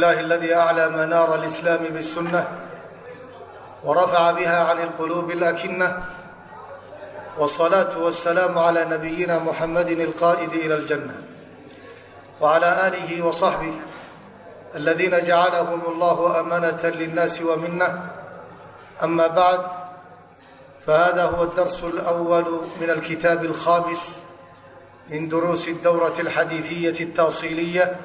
الله الذي أعلى منار الإسلام بالسنة ورفع بها عن القلوب الأكنة والصلاة والسلام على نبينا محمد القائد إلى الجنة وعلى آله وصحبه الذين جعلهم الله أمانة للناس ومنة أما بعد فهذا هو الدرس الأول من الكتاب الخامس من دروس الدورة الحديثية التاصيلية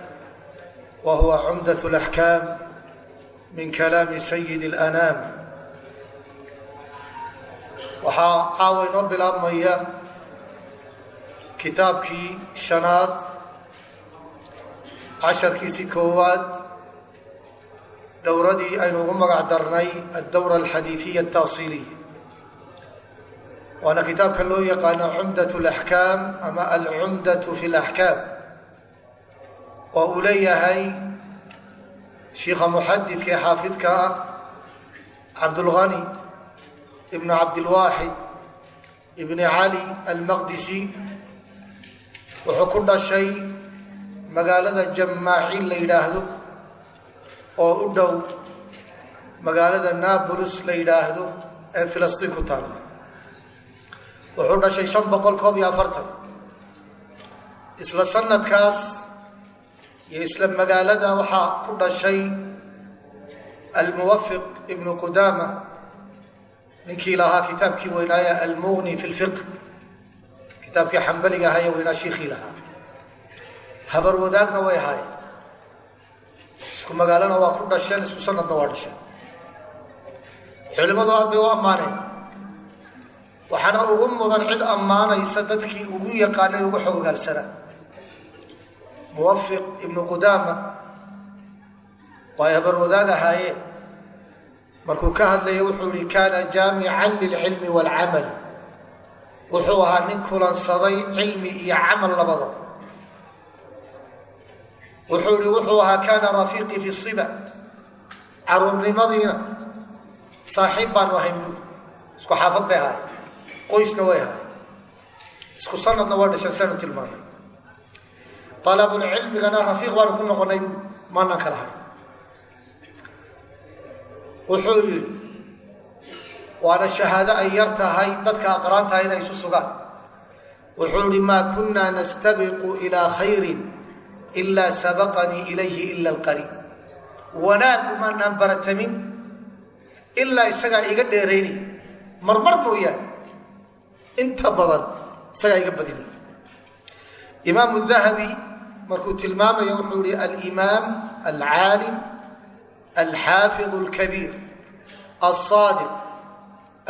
وهو عمدة الأحكام من كلام سيد الأنام waxaa caawa inoo bilaabmaya kitaabkii shanaad casharkiisii koowaad dowradii aynu ugu magac darnay addowra alxadiiثiya الtaasiliya waana kitaabka loo yaqaano cumdaة اlaxkaam ama alcumdaة fi اlaxkaam oo uu leeyahay shiikha muxadidka ee xaafidka ah cabdulghani ibn cabdilwaaxid ibni cali almaqdisi. Wuxuu ku dhashay magaalada jamaaciin la yidhaahdo oo u dhow magaalada nablus la yidhaahdo ee filistiin ku taalla. Wuxuu dhashay shan boqol koob iyo afartan. Isla sanadkaas isla magaalada waxaa ku dhashay almuwafiq ibnu qudaama. Ninkii lahaa kitaabkii weynaaye almughni fi lfiq kitaabkii xambaliga ahaa ee weynaa shiikhii lahaa. Habar wadaagna way ahaayeen. Isku magaalana waa ku dhasheen isku sanadna waa dhasheen. Culimmadu aad bay u ammaaneen. Waxaana ugu mudan cid ammaanaysa dadkii ugu yaqaanay ugu xogogaalsanaa muwafiq ibnu qudaama. Oo ay habar wadaag ahaayeen markuu ka hadlaya wuxuu ihi kaana jaamican lilcilmi wاlcamal wuxuu ahaa nin kulansaday cilmi iyo camal labadaba wuxuu ihi wuxuu ahaa kaana rafiiqii fi siba. Caruurnimadiina saaxiib baanu ahayn buuri isku xaafad bay ahaayeen alabulcilmigana rafiiq baanu ku noqonay maanaan kala hadhay wuxuu yidhi waana shahaado ay yar tahay dadka aqraantaha inay isu sugaan wuxuu yihi maa kunaa nastabiqu ilaa khayrin ilaa sabaqanii ilayhi ila alqariib wanaag umaanaan baratamin ilaa isagaa iga dheeraynaya marmar mooyaane inta badan isagaa iga badinaya imaamu dahabi markuu tilmaamaya wuxuu yihi alimaam alcaalim alxaafid اlkabiir alصaadiq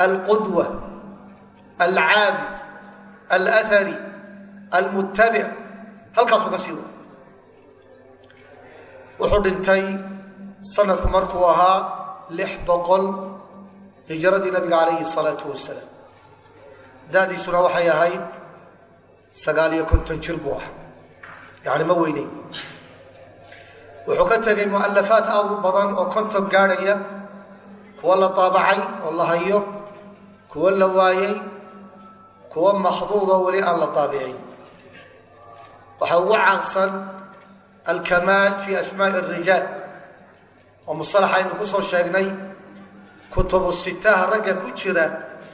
alqudwa alcaabid alahari almutabic halkaasuu ka sii wa wuxuu dhintay sanadku markuu ahaa lix boqol hijiradii nabiga calayhi الsalaatu wasalaam da'diisuna waxay ahayd sagaal iyo konton jir buu ahaa yani ma weyneyn. Wuxuu ka tegay mualafaat aad u badan oo konton gaadhaya kuwo la taabacay oo la hayo kuwo la waayey kuwo makhduudo weli aan la taabicin waxa ugu caansan alkamaal fi asmaai arijaal oo musalaxa aynu ku soo sheegnay kutubu sitaha ragga ku jira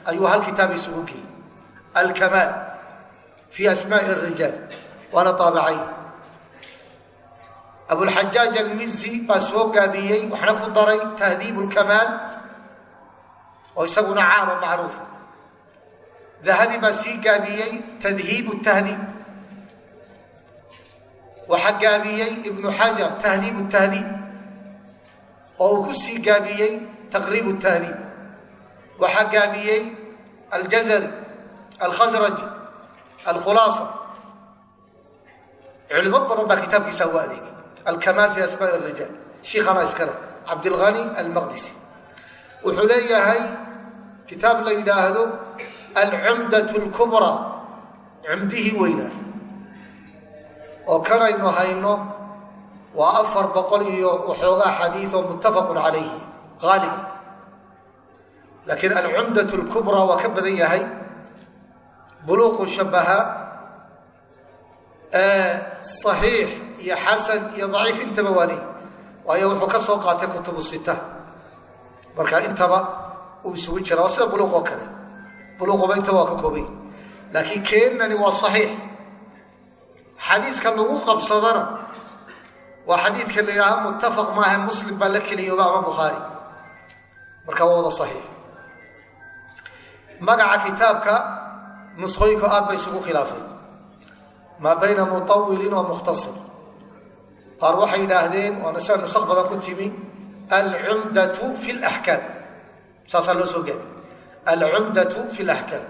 ayuu hal kitaab isugu geeyey. Alkamaal fi asmaai arijaal waana taabacay abulxajaaj almizi baa soo gaabiyey waxna ku daray tahdiib lkamaal oo isaguna caam oo macruufa dahabi baa sii gaabiyey tadhiib tahdiib waxaa gaabiyey ibnu xajar tahdiib tahdiib oo uu ku sii gaabiyey taqriib tahdiib waxaa gaabiyey aljazari alkhasraj alkhulaasa culimo badan baa kitaabkiisa ugu adeegay alkamaal fi asmaa rijaal shiikhana iskale cabdilghani almaqdisi wuxuu leeyahay kitaab la yidhaahdo alcumdat lkubraa cumdihii weynaa oo kanaynu hayno waa afar boqol iyo waxoogaa xadiid oo muttafaqun calayhi haaliban laakiin alcumdat lkubraa waa ka badan yahay buluuqu shabaha صaxiix iyo xasan iyo daciif intaba waa leeyi waayo wuxuu ka soo qaatay kutubu sita marka intaba uu isugu jira waa sida buluuq oo kale. Buluuquba intaba waa ka koobay laakiin keennani waa saxiix. Xadiiska lagu qabsadana waa xadiidka la yidhaaha muttafaq maaha muslim baa la keliyooba ama bukhaari. Marka waa maa bayna muawilin wa mukhtasir qaar waxay yidhaahdeen waana sida nusakh badan ku timi alcumdatu fi laxkaam saasaa loo soo gaari alcumdatu fi laxkaam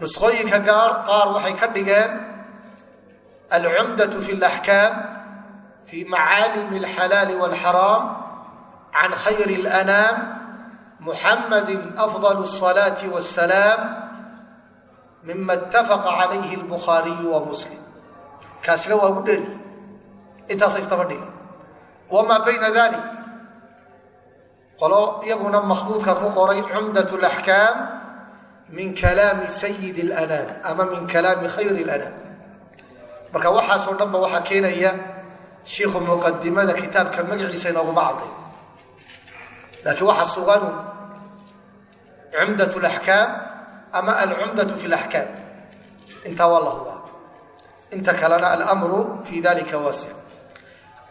nusqooyinka gaar qaar waxay ka dhigeen alcumdatu fi laxkaam fi macaalimi alxalaali walxaraam can khayri اlanaam muxamadi afضal الصalaaةi wالsalaam mima اtafaqa calayhi اlbukhaariyu wa muslim kaasina waa ugu dheri intaasa istaba dhigay wamaa bayna dalik qolo iyaguna makhduudka ku qoray cumdaة اlaxkaam min kalaami sayid اlanaam ama min kalaami khayr اlanaam marka waxaasoo dhan ba waxaa keenaya shiikhu muqadimada kitaabka magaciisa inooguma cadday laakiin waxa suganu cumdat laxkaam ama alcumdatu fi laxkaam intaa waa la hubaa inta kalena almru fi dalika waasic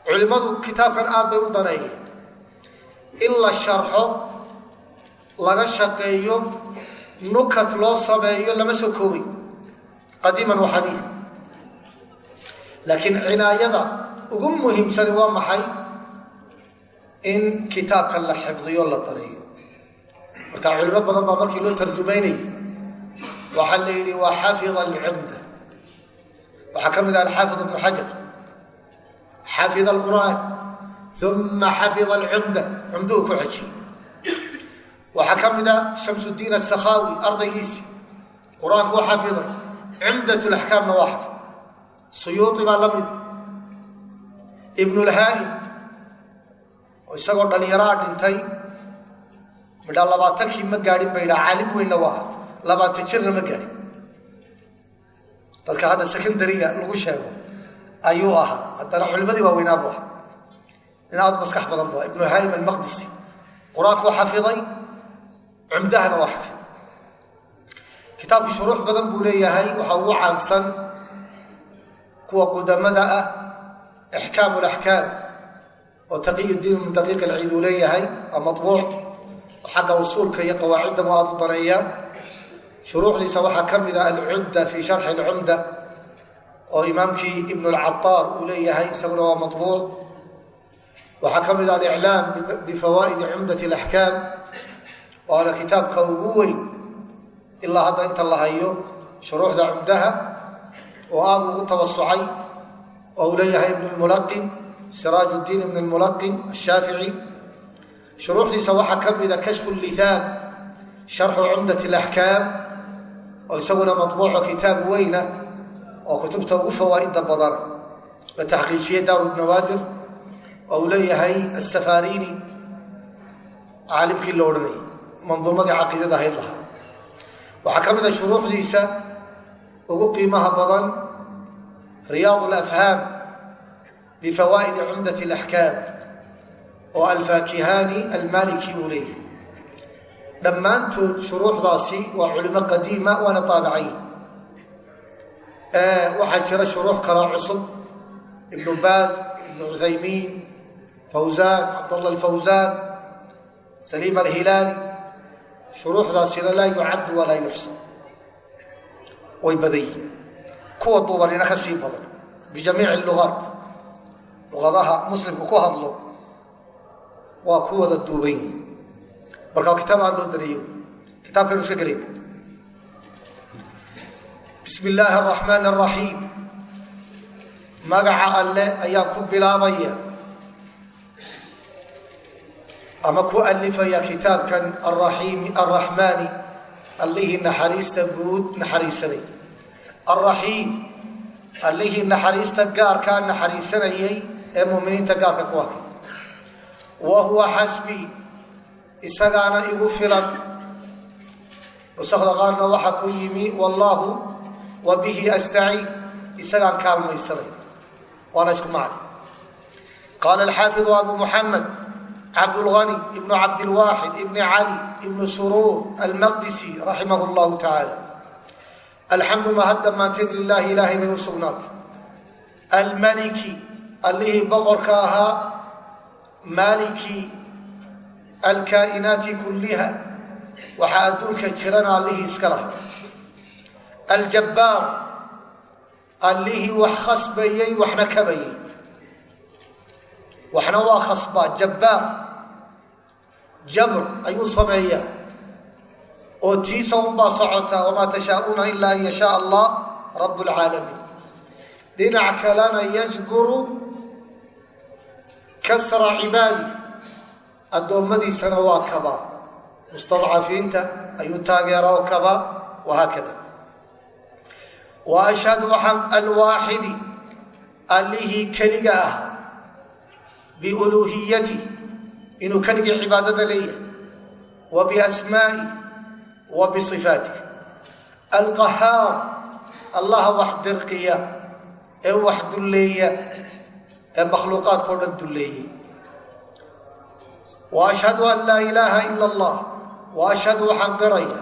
culimmadu kitaabkan aad bay u daneeyeen in la sharxo laga shaqeeyo nukat loo sameeyo lama soo koobay qadiiman wa xadiia laakiin cinaayada ugu muhiimsani waa maxay in kitaabka la xifdiyo la daneeyo marka culimo badan baa markii loo tarjumaynayay waxaa la yidhi waa xafida alcumda. Waxaa ka mid ah alxaafid ibnu xajar. Xafida alqur'aan uma xafida alcumda. Cumduhu ku xejiyey waxaa ka mid a shamsudiin asakhaawi ardaygiisi. Qur'aanku waa xafiday cumdat laxkaamna waa xafid. Suyuui baa la mida ibnulhaa'im oo isagoo dhallinyaraa dhintay midhaa labaatankii ma gaadhin ba yidhaa caalim weynna waa labaatan jirna ma gaadhin dadka hadda secondariga lagu sheego ayuu ahaa. Haddana culimadii waaweynaa buu ahaa. Nin aad maskax badan bu ibnu haim almaqdisi qur'aanku waa xafiday cumdahana waa xafiday. Kitaabku shuruux badan buu leeyahay. Waxaa ugu caansan kuwa qudamada ah ixkaamu laxkaam oo taqiy diin min daqiiq alciid uu leeyahay waa mabuuc xagga usuulka iyo qawaacidda mu aad u daneeya shuruuxdiisa waxaa ka mid a alcudda fi sharxi alcumda oo imaamkii ibn lcataar uu leeyahay isaguna waa mabuuc waxaa ka mid a aliclaam bifawaa'idi cumdat alaxkaam waana kitaabka ugu weyn ilaa hadda inta la hayo shuruuxda cumdaha oo aada ugu tawasucay oo uu leeyahay ibn lmulaqin siraaj اdiin ibn lmulaqin ashaafici shuruuxdiisa waxaa ka mida kashfu lihaam sharxu cumdat اlaxkaam oo isaguna mabuuco kitaab weyna oo kutubta ugu fawaa'ida badana. La taxqiijiyey daaru nawaadir oo uu leeyahay asafarini caalimkii la odhanayay manduumadii caqiidada ahayd lahaa. Waxaa ka mid a shuruuxdiisa ugu qiimaha badan riyaad alafhaam bifawaa'idi cumdat alaxkaam oo alfaakihani almaliki uu leeyahay dhammaantood shuruuxdaasi waa culimo qadiima waana taabicay. Waxaa jira shuruux kaloo cusub. Ibnu baaz ibnu cuthaymiin fawsaan cabdallah alfawsaan saliim alhilaali. Shuruuxdaasina laa yucaddu walaa yuxsan. Way badan yihiin kuwa duubanina ka sii badan. Bijamiici lugaat luqadaha muslimku ku hadlo waa ku wada duuban yihiin marka kitaab aad loo daneeyo kitaabkaynu iska gelayna bismi illaahi araxmaan araxiim magaca alle ayaa ku bilaabaya. Ama ku alifaya kitaabkan araxiimi arraxmaani allihii naxariista guud naxariisanay. Alraxiim allihii naxariista gaarkaa naxariisanayay ee muminiinta gaarka ku hakay wa huwa xasbii isagaana igu filan. Nusakda qaarna waxaa ku yimi wallaahu wa bihi astaciin. Isagaan kaalmaysanay. Waana isku macna qaala alxaafidu abu muxamed cabdulani ibnu cabdilwaaxid ibni cali ibnu suruur almaqdisi raximah llahu tacaala alxamdu mahad dhammaanteed lilaahi ilaahay bay u sugnaatay. Almaliki allihii boqorka ahaa maaliki alkaa'inaati kulliha waxaa adduunka jirana allihii iska lahaa. Aljabbaar allihii wax khasbayey waxna kabayey. Waxna waa khasbaa jabbaar. Jabr ayuu sameeyaa. Oo tiisa unbaa socotaa wamaa tashaauuna ilaa an yashaa allah rab lcaalamiin dhinac kalena yajburu kasra cibaadi addoommadiisana waa kabaa mustadcafiinta ayuu taageera oo kabaa wahaakada wa ashhadu alwaaxidi allihii keliga ah biuluuhiyati inuu keligii cibaadada leeyahay wa biasmaa'i wa bisifaatih alqahaar allaha wax dirqiya ee wax dulleeya ee makhluuqaadkao dhan dulleeyey ashhadu an laa ilaaha ila allah wa ashhadu waxaan qiraya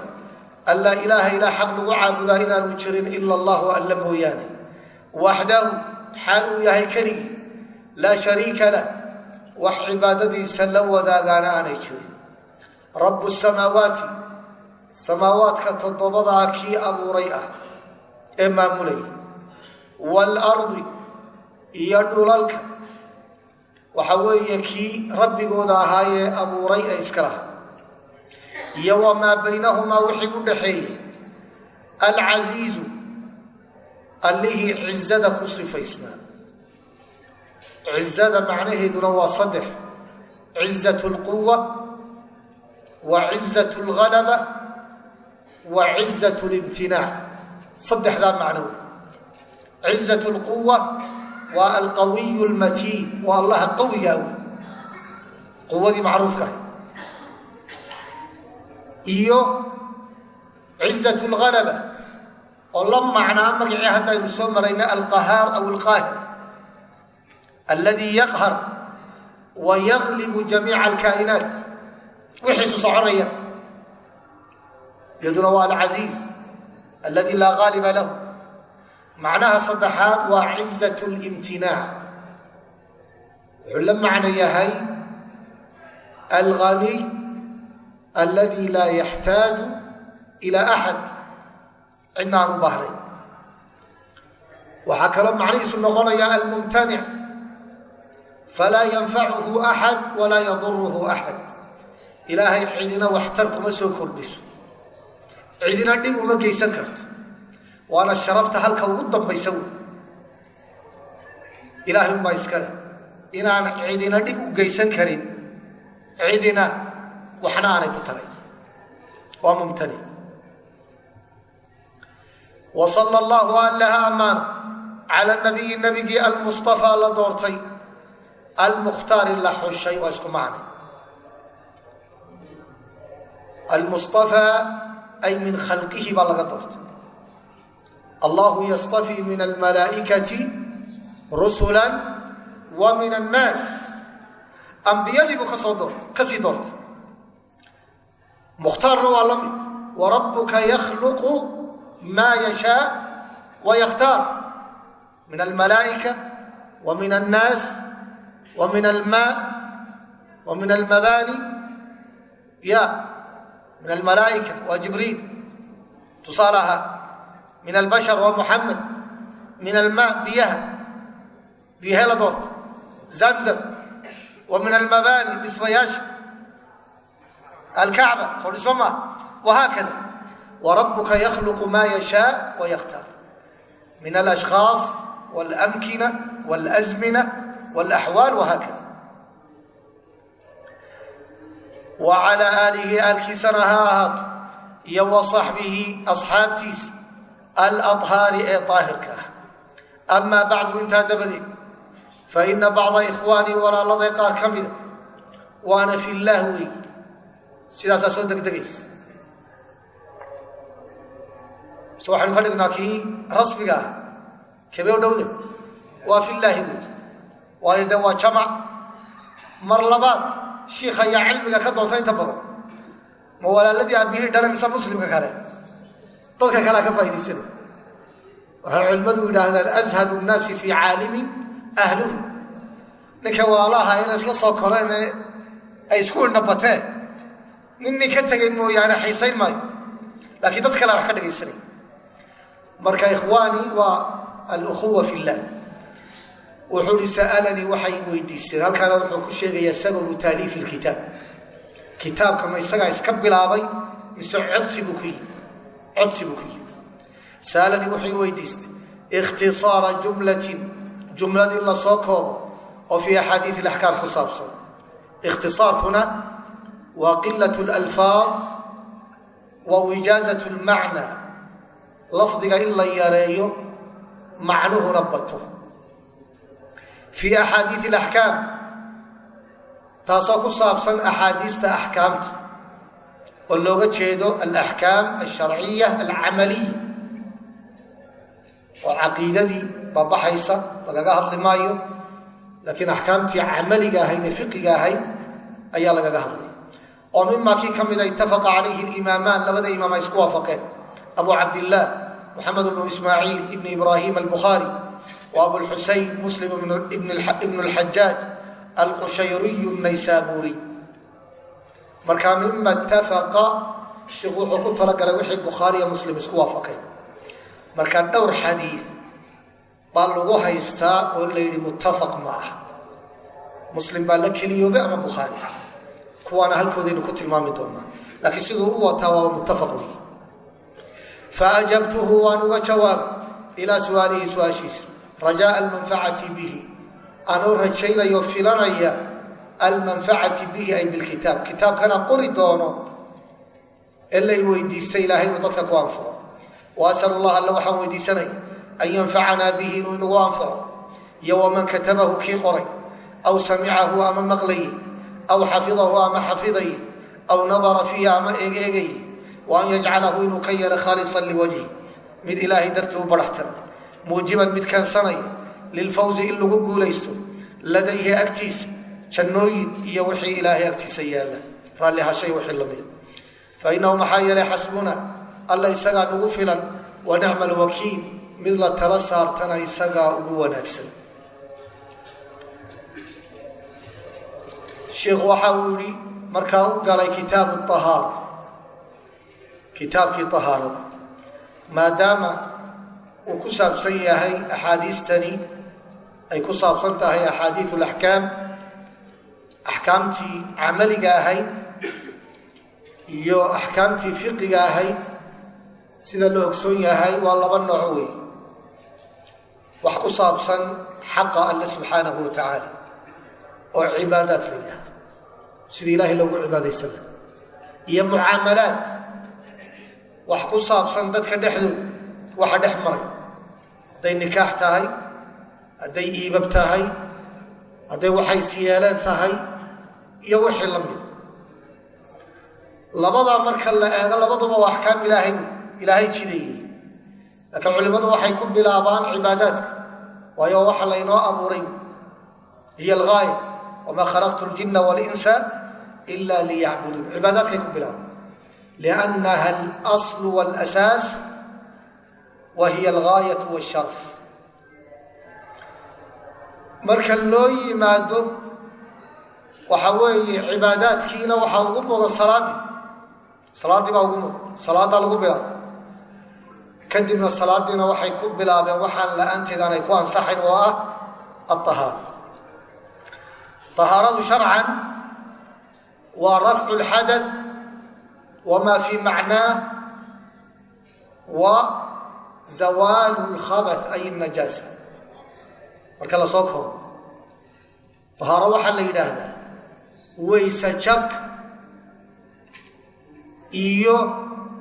an laa ilaaha ilaa xaq lagu caabudaa inaanu jirin ila allahu alla mooyaane waxdahu xaal uu yahay keligii laa shariika lah wax cibaadadiisa la wadaagaana aanay jirin rabu samaawaati samaawaadka toddobadaa kii abuuray ah ee maamulaya waalardi iyo dhulalka waxa weeye kii rabbigooda ahaayee abuuray ee iska lahaa. Iyo wamaa baynahumaa wixii u dhaxeeyey. Alcasiizu allihii cizada ku sifaysnaa cizada macnaheeduna waa saddex. Cizat lquwa wa cizat lgalaba wa cizat limtinaac saddexdaa macno wey cizat lquwa waa alqawiy lmatiin waa allaha qawigaa wey quwadii macruufka ahayd iyo cizat lgalaba oo la macnaa magacii haddaynu soo marayna alqahaar aw alqaahir. Alladii yaqhar wa yaglibu jamiica alkaa'inaat. Wixiisu soconaya. Iyaduna waa alcasiiz alladii laa qaaliba lahu macnaha saddexaad waa cizat limtinaac wuxuu la macno yahay alghaniy alladii laa yaxtaaju ilaa axad cidna aan u baahnayn. Waxaa kaloo macnihiisu noqonaya almumtanic. Falaa yanfacuhu axad walaa yaduruhu axad ilaahay cidina waxtar kuma soo kordhiso. Cidina dhib uma geysan karto waana sharafta halka ugu dambaysa wey ilaahay unbaa iskale inaan cidina dhib u geysan karin cidina waxna aanay ku tarayn waa mumtanic wa sala allahu allaha ammaan. Cala nabiyi nabigii almustafaa la doortay. Almukhtaari la xushay waa isku macnay almustafaa ay min khalqihi baa laga doortay allahu yastafii min almalaa'ikati rusula wa min annaas ambiyadii buu doortay ka sii doortay mukhtaarna waa la mid warabuka yakhluqu maa yashaa wa yakhtaar min almalaa'ika wa min annaas wa min almaa wa min almabaani ya min almalaa'ika waa jibriil tusaale ahaa min albashar waa muxamed min almaa biyaha biyahee la doorta zamzam wa min almabaani dhismayaasha alkacba soo dhismo maa wahaakada warabuka yakhluqu maa yashaa wa yakhtaar min alashkhaas walamkina walazmina walaxwaal wahaakada wa calaa aalihi aalkiisana ha ahaato iyo wa saxbihi asxaabtiisa aladhaari ee daahirka ah. Amaa bacdu intaa dabadeed fa ina bacda ikhwaanii walaaladay qaar ka mida waana fi llaah wey sidaasaa soo degdegaysa mise waxaynu ka dhignaa kii rasmiga ah kabee dhowda waa fi llaahi wey waayo de waa jamac. Mar labaad shiikh ayaa cilmiga ka doonta inta badan. Ma walaaladii aabihii dhale muslimka kale dadka kalea ka faa'idaysana waxay culimmadu yidhaahdaan ashadu nnaasi fii caalimin ahluhu. Ninka walaalaha inay isla soo koreen ee ay isku indhabateen nin nin ka tegay mooyaane xiisayn maayo. Laakiin dad kale wax ka dhegaysanay marka ikhwaanii waa alukhuwa fi llah wuxuu hi sa'alanii waxay weydiisteen. Halkaana wuxuu ku sheegayaa sababu taaliifi lkitaab kitaabka ma isagaa iska bilaabay mise codsi buu ku yimi codsi buu ku yimi sa'alanii waxay weydiistay ikhtisaara jumlatin jumlad in la soo koobo oo fii axaadiid ilaxkaam ku saabsan. Ikhtisaarkuna waa qilat lalfaad wa wijaazat lmacna lafdiga in la yareeyo macnuhuna bato. Fii axaadiid alaxkaam taasoo ku saabsan axaadiista axkaamta oo looga jeedo alaxkaam alsharciya alcamaliya oo caqiidadii babaxaysa lagaga hadli maayo laakiin axkaamtii camaliga ahayd ee fiqiga ahayd ayaa lagaga hadlaya oo mimaa kii ka mida itafaqa calayhilimaamaan labada imaam ay isku waafaqeen. Abu cabdillaah moxamed bnu ismaaciil ibn ibraahim albukhaari wa abulxuseyn muslim ibn lxajaaj alqushayriyu naysaabuuri marka mima itafaqa sheikhu wuxuu ku talagalay wixii bukhaariya muslim isku waafaqeen. Marka dhowr xadiid baa lagu haystaa oo la yidhi muttafaq ma aha. Muslim baa la keliyoobay ama bukhaari kuwaana halkoodaynu ku tilmaami doonaa. Laakiin siduu u wataa waaba muttafaq wey faajabtuhu waan uga jawaabay ilaa su'aalihi su'aashiisa rajaa almanfacati bihi. Anuu rajaynayo filanaya almanfacati bihi ay bilkitaab. Kitaabkana qori doono ee lay weydiista ilaahay inuu dadka ku anfaco wa asal allah waxaan weydiisanaya an yanfacanaa bihi inuu inagu anfaco iyo waman katabahu kii qoray. Aw samicahu ama maqlayey aw xafidahu ama xafidayey aw nadara fiihi ama eegeegayey wa an yajcalahu inuu ka yeelo khaalisan liwajhi. Mid ilaahay dartii u barax tiran muujiban mid keensanaya lilfawzi in lagu guulaysto. Ladayhi agtiisa jannooyin iyo wixii ilaahay agtiisa yaalla. Raallihashay wixii lamida fa innahu maxaa yeelay xasbuna alla isagaa nagu filan. Wa nicma alwakiil mid la tala saartana isagaa ugu wanaagsan. Sheikhu waxa uu yihi markaa u galay kitaabu ahaara kitaabkii ahaarada maadaama uu ku saabsan yahay axaadiistani ay ku saabsan tahay axaadiiu laxkaam axkaamtii camaliga ahayd iyo axkaamtii fiqiga ahayd sida la ogsoon yahay waa laba nooc wey wax ku saabsan xaqa alle subxaanahu wa tacaala oo cibaadaad la yidhaahdo. Sida ilaahay loogu cibaadaysana iyo mucaamalaad. Wax ku saabsan dadka dhexdooda. Waxa dhex maray. Hadday nikaax tahay hadday iibab tahay hadday waxays yeeleen tahay iyo wixii la mida labadaa marka la eego labaduba waa axkaam ilaahay ilaahay jideeyey. Laakiin culimmadu waxay ku bilaabaan cibaadaadka. Waayo waxa laynoo abuuray hiy algaaya wamaa khalaqtu ljina walinsa ila liyacbuduun. Cibaadaadkay ku bilaabaan. Liannaha alaslu walasaas wa hiya algaayatu washaraf marka loo yimaado waxa weeye cibaadaadkiina waxaa ugu mudan salaaddii salaaddii baa ugu mudan salaaddaa lagu bilaabo. Kadibna salaadiina waxay ku bilaabeen waxaan la'aanteed aanay ku ansaxayn oo ah aahaara ahaaradu sharcan waa rafcu lxadath wamaa fii macnaah wa zawaalu lkhabath ay najaasa marka la soo koobo. Ahaaro waxaa la yidhaahdaa weyse jabka iyo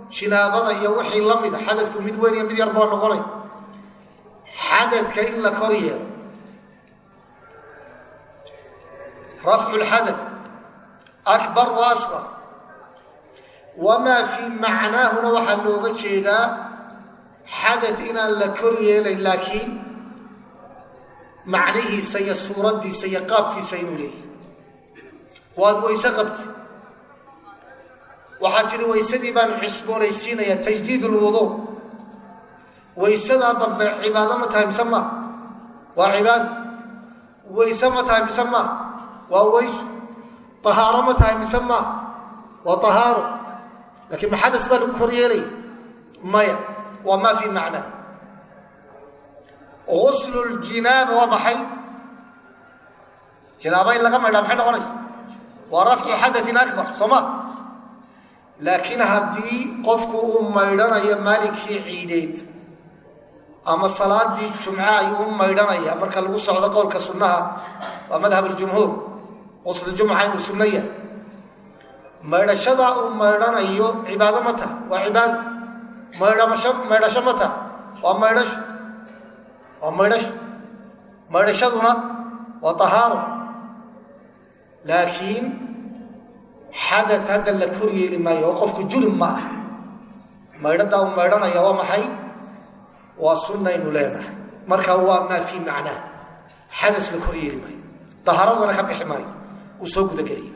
jinaabada iyo wixii la mida xadadku mid weyn iyo mid yar baa noqonay xadadka in la kor yeelo. Rafcu lxadad akbar wa asqar. Wamaa fii macnaahuna waxaa looga jeedaa xadad inaan la kor yeelayn laakiin macnihiisa iyo suuraddiisa iyo qaabkiisa inuu leeyahy waad weyse qabti waxaad tidhi weysadii baan cusboonaysiinaya tajdiid lwuduu weysadaa dambe cibaado ma tahay mise maa waa cibaado weyse ma tahay mise maa waa weysu ahaaro ma tahay mise maa waa ahaaro laakiin maxadas baa lagu kor yeelaya maya. Waa maa fi macnaa uslu ljinaaba waa maxay? Jinaaba in laga maydhaa maxay noqonaysa waa rafcu xadain akbar soo ma laakiin haddii qofku uu maydhanayo maalinkii ciideed ama salaadii jumce ayuu u maydhanaya marka lagu socdo qowlka sunnaha waa madhab aljumhuur qusljumca inuu sunno yahay maydhashadaa uu maydhanayo cibaado ma taha waa cibaado. Maydhasho ma taha waa maydhasho waa maydhasho maydhashaduna waa tahaaro laakiin xada hadda la kor yeeli maayo oo qofku julub ma ah. Maydhadaa uu maydhanaya waa maxay? Waa sunnaynu leenahay. Marka waa maa fii macnaa. Xadas la kor yeeli maayo. Dahaaradana ka bixi maayo. Uu soo gudagelaya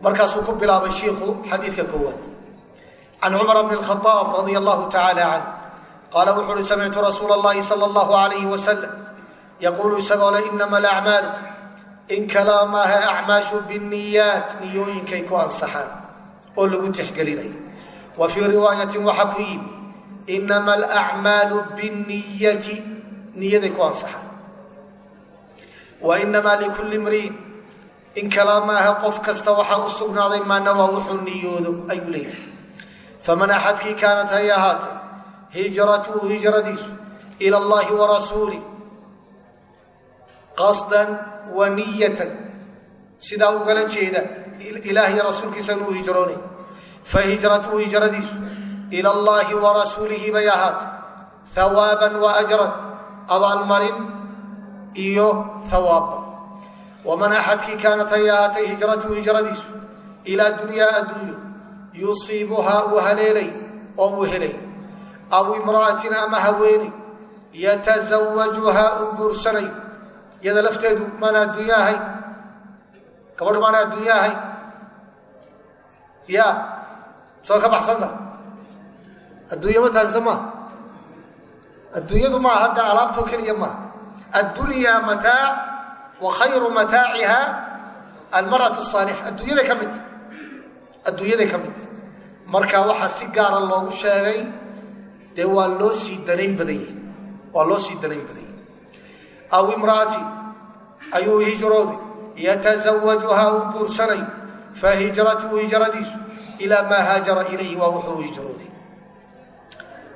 markaasuu ku bilaabay shiikhu xadiidka koowaad. Can cumar bn khaaab radia allahu tacaala canh qaala wuxu uhi samictu rasuula اllahi sala allahu alayhi wasalam yaquulu isagoo le inama alacmaalu in kalaa maaha acmaashu biniyaat niyooyinkay ku ansaxaan oo lagu tixgelinaya wa fii riwaayatin waxaa ku yimi inama alacmaalu binniyati niyaday ku ansaxaan. Wa inamaa likulli mriin in kalaa maaha qof kasta waxaa u sugnaaday maanawaa wuxuu niyoodo ayuu leeyahay. Faman axadkii kaanat hay ahaatay hijratuhu hijradiisu ila allahi wa rasuulih qasdan wa niyatan. Sidaa ugala jeeda ilaahiy rasuulkiisa inuu hijroonay fa hijratuhu hijradiisu ila allahi wa rasuulihi bay ahaatay hawaaban wa ajran abaalmarin iyo hawaabba waman axadkii kaanat hay ahaatay hijratuhu hijradiisu ilaa dunyaa adduunyo yusiibuhaa uu haleelay oo uu helay. Aw imra'atin ama haweeney yatazawajuhaa uu guursanayo iyada lafteedu maana adduunyo ahayn gabadhu maana adduunyo ahayn ya soo ka baxsanta adduunya ma tahay mise adduunyadu maaha hadda alaabtoo keliya maaha addunyaa mataac wa khayru mataaciha almar'atu saalixa adduunyaday ka mid adduunyaday ka mid. Marka waxaa si gaara loogu sheegay dee waa loo sii danayn badan yahay waa loo sii danayn badan yahay aw imra'ati ayuu hijrooday yatazawajuhaa uu guursanayo fa hijratuhu hijradiisu ilaa maa haajara ilayhi waa wuxuu hijrooday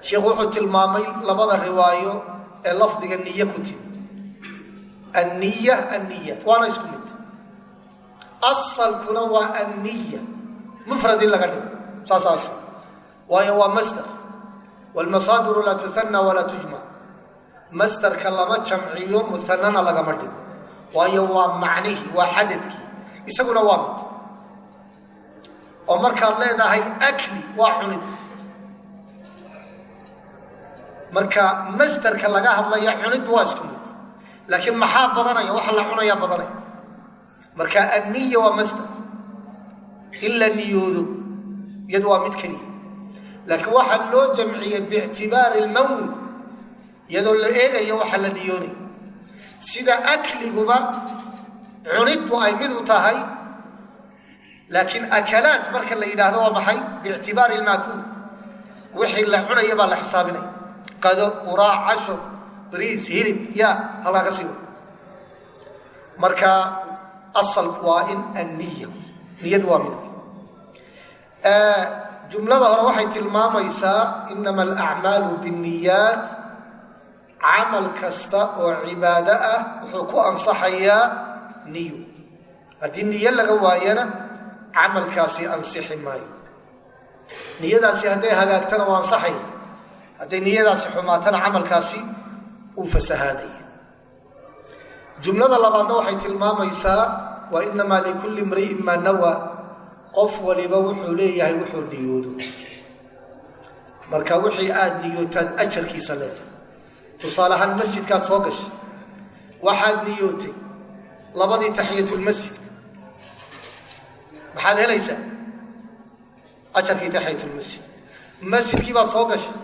sheikhu wuxuu tilmaamay labada riwaayo ee lafdiga niye ku timi anniya anniyat waana isku mid asalkuna waa anniya mufrad in laga dhigo saas asal waa masder wlmasaadiru laa masderka lama jamciyo muhanana lagama dhigo. Waayo waa macnihii waa xadadkii isaguna waa mid. Oo markaad leedahay akli waa cunid. Marka masderka laga hadlaya cuniddu waa isku mid. Laakiin maxaa badanaya? Waxa la cunayaa badanaya. Marka anniya waa masder in la niyoodo. Iyadu waa mid keliya. Laakiin waxaa loo jamciyey biictibaari lmawi iyadoo la eegayo waxa la niyoonay sida akliguba cuniddu ay mid u tahay laakiin akalaat marka la yidhaahdo waa maxay? Biictibaari lmaakuul wixii la cunaya baa la xisaabinaya qado quraac casho bariis hilib ya halkaa ka sii wa marka asalku waa in anniya niyadu waa mid. Jumlada hore waxay tilmaamaysaa inama alacmaalu binniyaat camal kasta oo cibaado ah wuxuu ku ansaxayaa niyo haddii niyo laga waayana camalkaasi ansixi maayo. Niyadaasi hadday hagaagtana waa ansaxaya. Hadday niyadaasi xumaatana camalkaasi uu fasahaadaya. Jumlada labaadna waxay tilmaamaysaa wa inamaa likulli imri'in maa nawa. Qof waliba wuxuu leeyahay wuxuu niyoodo. Marka wixii aada niyootaad ajarkiisa leedahay tusaale ahaan masjidkaad soo gashay waxaad niyootay labadii taxiyatulmasjidka maxaad helaysaa? Ajarkii taxiyatulmasjid masjidkii baad soo gashay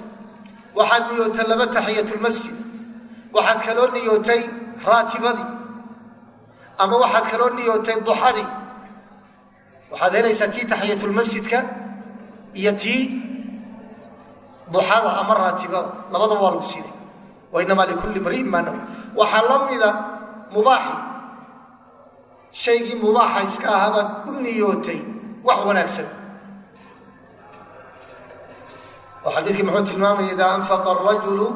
waxaad niyootay laba taxiyatulmasjid waxaad kaloo niyootay raatibadii ama waxaad kaloo niyootay duxadii. Waxaad helaysaa tii taxiyatulmasjidka iyo tii duxada ama raatibada. Labadaba waa lagu siinay wainamaa likulli mriin maa naw waxaa la mida mubaaxi shaygii mubaaxa iska ahaa baad u niyootay wax wanaagsan oo xadiikii muxuu tilmaamaya idaa anfaqa arajulu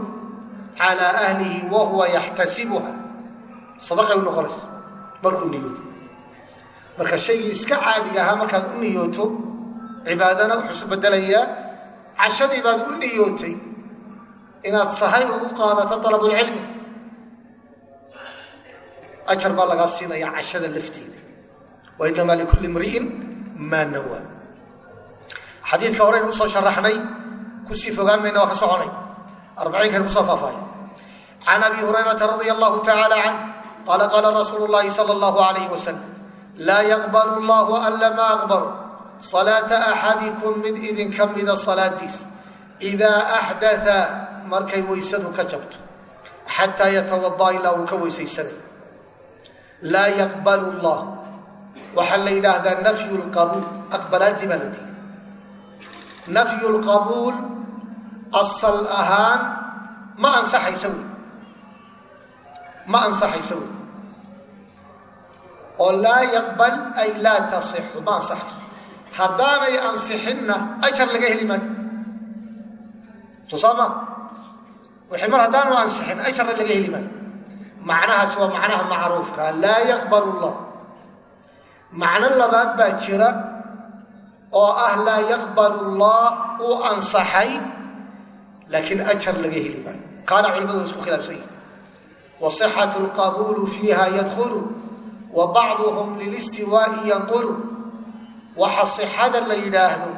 calaa ahlihi wahuwa yaxtasibuha sadaqay u noqonaysa markuu niyooto marka shaygii iska caadiga ahaa markaad u niyooto cibaadana bedelayaa cashadii baad u niyootay inaad sahay ugu qaadato alabulcilmi ajar baa lagaa siinaya cashada lafteeda. Wainamaa likulli mri'in maa nawaa xadiidka horeynu u soo sharaxnay ku sii fogaan mayna waa ka soconay. Arbaciinkan ku soo faahfaahay can abi hurayrata radia allahu tacaala canh qaala qaala rasuulu llahi sala allahu alayh wasalam laa yaqbalu allahu alla ma aqbalu. Salaata axadikum mid idinka mida salaadiis idaa axdaa markay weysadu ka jabto xataa yatawadaa ilaa uu ka weysaysanay. Laa yaqbalu llah waxaa la yidhaahdaa nafyu lqabuul aqbalaaddii baa la diiday. Nafyu lqabuul asal ahaan ma ansaxaysa wey. Ma ansaxaysa wey. Oo laa yaqbal ay laa tasixu ma ansaxayso haddaanay ansixinna ajar laga heli maayo. Wixii mar haddaanu ansixin ajarna laga heli maayo. Macnahaas waa macnaha macruufka. Laa yaqbal llah macno labaad baa jira oo ah laa yaqbal llah uu ansaxay laakiin ajar laga heli maayo. Kaana culimadu wa isku khilaafsan yihiin wa sixat lqabuulu fiiha yadkhulu wa bacduhum lilistiwaa'i yanqulu waxa sixada la yidhaahdo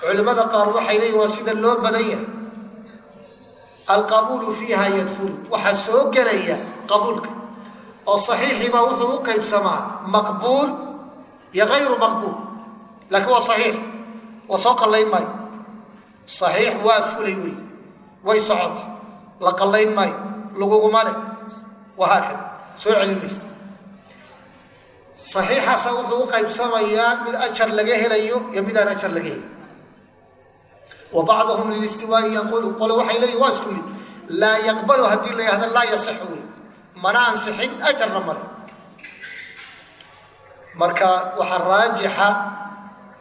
culimmada qaar waxay leeyihiin waa sida loo badan yahay alqabuulu fiiha yadkhulu waxaa soo gelaya qabuulka. Oo saxiixiibaa wuxuu u qaybsamaa maqbuul iyo hayru maqbuul. Laakiin waa saxiix. Waa soo qallayn maayo. Saxiix waa fulay wey way socota la qallayn maayo. Laguguma leh. Wahaakada soo celin maysa. Saxiixaasa wuxuu u qaybsamayaa mid ajar laga helayo iyo midaan ajar laga helay wa bacduhum lilistiwaai yaqulu qole waxay leeyihiin waa isku mid laa yaqbalu haddii la yihahdo laa yasixu wey mana ansixin ajarna male marka waxaa raajixa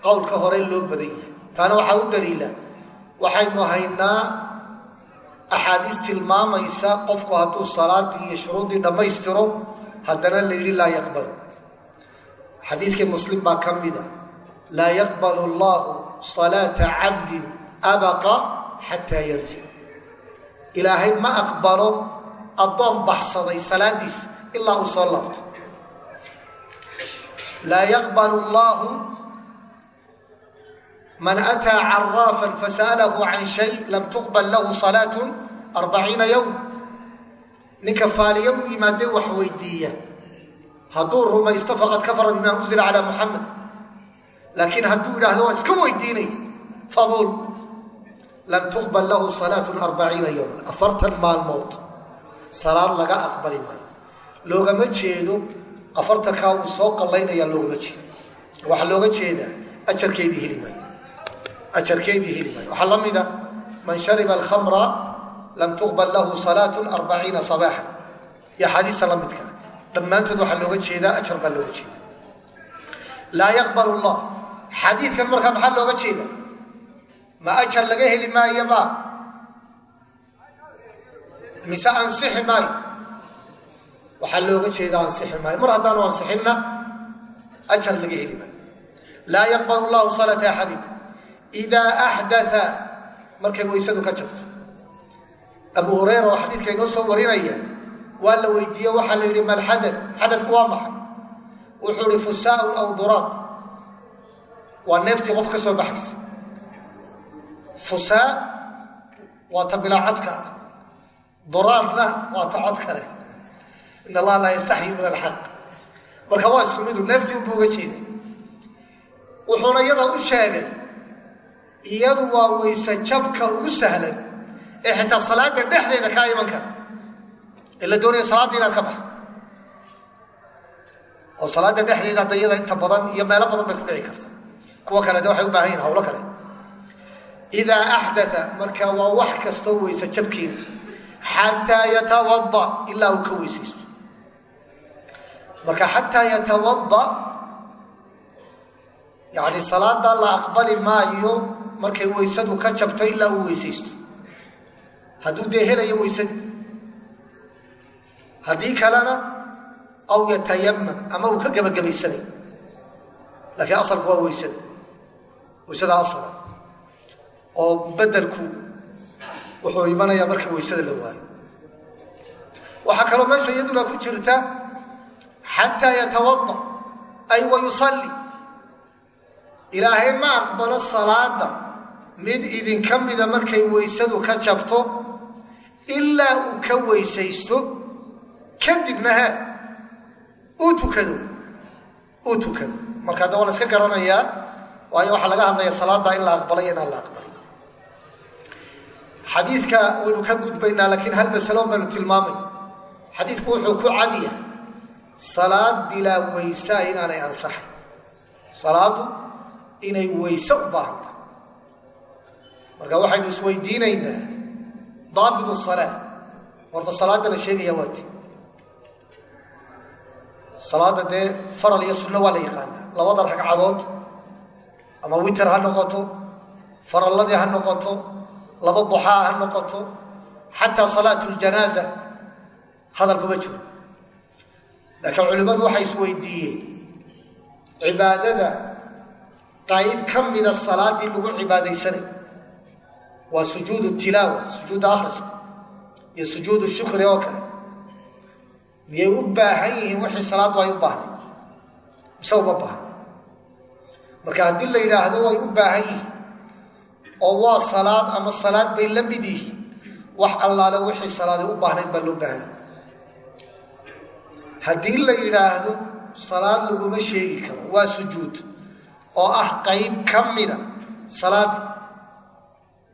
qowlka hore loo badan yahay taana waxaa u daliila waxaynu haynaa axaadiis tilmaamaysa qofku hadduu salaadii iyo shuruuddii dhammaystiro haddana la yidhi laa yaqbalu xadiidkii muslim baa ka mida laa abaqa xataa yarjic ilaahay ma aqbalo addoon baxsaday salaadiis ilaa uu soo laabto laa yaqbalu allahu man ataa caraafan fasa'alahu can shay lam tuqbal lahu salaatu arbaciina yowm ninka faaliye u yimaadee wax weydiiya hadduu rumaysto faqad kafara bima unzila calaa muxamed laakiin hadduu idhaahdo waa iska weydiinaya faduul lam tuqbal lahu salaatu arbaciina yowman afartan maalmood salaad laga aqbali maayo loogama jeedo afartankaa uu soo qallaynaya loogama jeedo waxaa looga jeedaa ajarkeedii heli maayo ajarkeedii heli maayo waxaa la mida man shariba alkhamra lam tuqbal lahu salaatu arbaciina sabaaxan iyo axaadiista la midka dhammaantood waxaa looga jeedaa ajar baa looga jeedaa laa yaqbal llah xadiidkan markaa maxaa looga jeedaa ma ajar laga heli maayaba. Mise ansixi maayo waxaa looga jeedaa ansixi maayo mar haddaanu ansixinna ajar laga heli maayo laa yaqbal llahu salaata axadikum. Idaa axdaa markay weysadu ka jabto. Abu hurayra oo xadiidka inoo soo warinaya. Waa la weydiiye waxaa la yidhi mal xadad? Xadadku waa maxay? Wuxuu ihi fusaaun aw duraad. Waa neeftii qof ka soo baxaysa fusaa waa ta bilaacadka. Ah duraadna waa ta cod kale in allaha laa yastaxyi min alxaq marka waa isku midu neeftii unbu uga jeeda wuxuuna iyada u sheegay iyadu waa weyse jabka ugu sahlan ee xitaa salaada dhexdeeda kaa iman kara. Ee la doonaya salaaddii inaad ka baxdo. Oo salaada dhexdeeda hadda iyada inta badan iyo meelo badan bay ku dhici karta. Kuwa kale de waxay u baahan yihiin hawlo kale idaa axdaa marka waa wax kastoo weyse jabkeeda xataa yatawada ilaa uu ka weysaysto marka xataa yatawada yani salaada la aqbali maayo markay weysadu ka jabto ilaa uu weysaysto hadduu dee helayo weysadii haddii kalena aw yatayamam ama uu ka gebagabaysanayo laakiin asalku waa weysada weysada asala oo bedelku wuxuu imanayaa marka weysada la waayo. Waxaa kaloo meesha iyaduna ku jirta xataa yatawada ay wa yusalli. Ilaahay ma aqbalo salaada mid idinka mida markay weysadu ka jabto ilaa uu ka weysaysto kadibna he uu tukado uu tukado. Marka hadda waa la iska garanayaa waayo waxaa laga hadlaya salaada in la aqbalay inaan la aqbalay xadiidka waynu ka gudbaynaa laakiin hal masalo baynu tilmaamay. Xadiidku wuxuu ku cadiya salaad bilaa weysaa inaanay ansaxay. Salaadu inay weyse u baahanta marka waxaynu isweydiinaynaa daabitu salaa horta salaadda la sheegaya waati salaadda dee faral iyo sunno waa la yaqaanaa. Labada ragcadood ama witer ha noqoto faralladii ha noqoto laba duxaa ha noqoto xataa salaat ljanaaza hadal jiro. Laakiin culimmadu waxay isweydiiyeen cibaadada qayb ka mida salaaddii lagu cibaadaysanay waa sujuud tilaawa sujuudda akhriska iyo sujuud shukri oo kale. Miyay u baahan yihiin wixii salaaddu ay u baahnay mise uma baahna. Marka haddii la yidhaahdo way u baahan yihiin oo waa salaad ama salaad bay la mid yihiin. Wax allaale wixii salaaday u baahnayd baa loo baahan yahi haddii la yidhaahdo salaad laguma sheegi karo waa sujuud oo ah qayb ka mida salaadii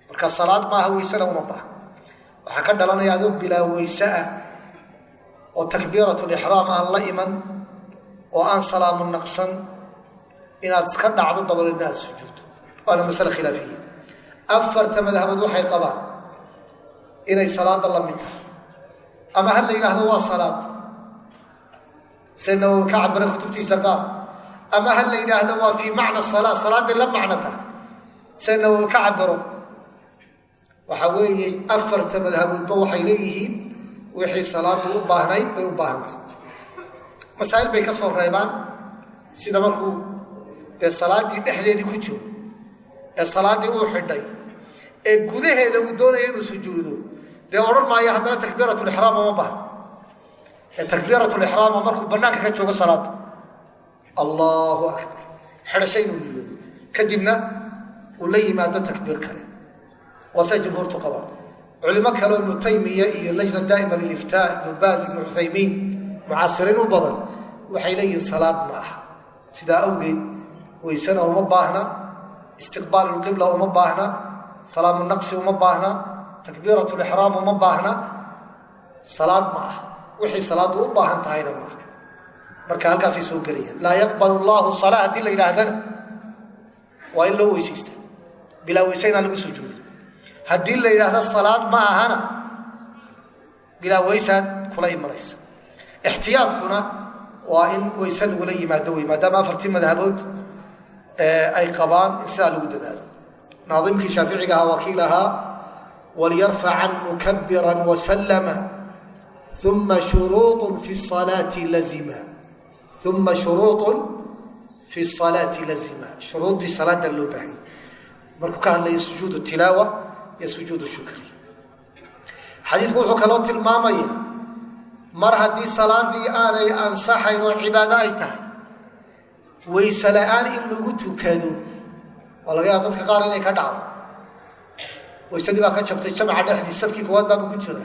marka salaad maaha weysena uma baahna. Waxaa ka dhalanaya adoo bilaa weyse ah oo takbiiratulixraam aan la iman oo aan salaamu naqsan inaad iska dhacdo dabadeedna aad sujuudto waana masale khilaafiya afarta madhabood waxay qabaan inay salaada la mid tahay. Ama ha la yidhaahdo waa salaad. Se nawowi ka cabira kutubtiisa qaar ama ha la yidhaahdo waa fii macna salaa salaaday la macno tahay. Se nawowi ka cabiro waxaa weeye afarta madhaboodba waxay leeyihiin wixii salaadu u baahnayd bay u baahantay masaa'il bay ka soo reebaan sida markuu dee salaaddii dhexdeedii ku jiro ee salaaddii uu xidhay ee gudaheeda uu doonaya inuu sujuudo. Dee odhan maayo haddana takbiiratulixraam uma baahna ee takbiiratulixraama markuu bannaanka ka joogo salaadda allahu akbar. Xidhasho inuu niyoodo. Kadibna uu la yimaado takbiir kale. Waa say jumhuurtu qabaan. Culimo kaleo ibnu taymiya iyo lajna daa'ima liliftaa ibnu baaz ibnu cuthaymiin mucaasiriin u badan waxay leeyihiin salaad ma aha. Sidaa awgeed weysena uma baahna istiqbaal lqibla uma baahna salaamu naqsi uma baahna takbiirat lixraam uma baahna. Salaad ma aha wixii salaaddu u baahan tahayna maaha marka halkaasay soo gelayaan. Laa yaqbal llahu salaa haddii la yidhaahdana waa in loo weysaysta bilaa weyse inaan lagu sujuudo haddii la yidhaahdo salaad ma ahana bilaa weysaad kula imanaysa ixtiyaadkuna waa in weyse lagula yimaado wey maadaama afartii madhabood ay qabaan in sidaa lagu dadaalo naadimkii shaaficiga ahaa wakiil ahaa walyarfacan mukabira waslama uma shuruuط fi salaati lazima uma shuruuط fi salaati lazima shuruuddii salaada loo baahayay markuu ka hadlaya sujuud tilaawa iyo sujuud shukri xadiidku wuxuu kaloo tilmaamaya mar haddii salaadii aanay ansaxayn oo cibaado ay tahay weyse la'aan in lagu tukado waa laga yaaba dadka qaar inay ka dhacdo. Weysadii baa ka jabtay jamca dhexdii safkii koowaad baaba ku jira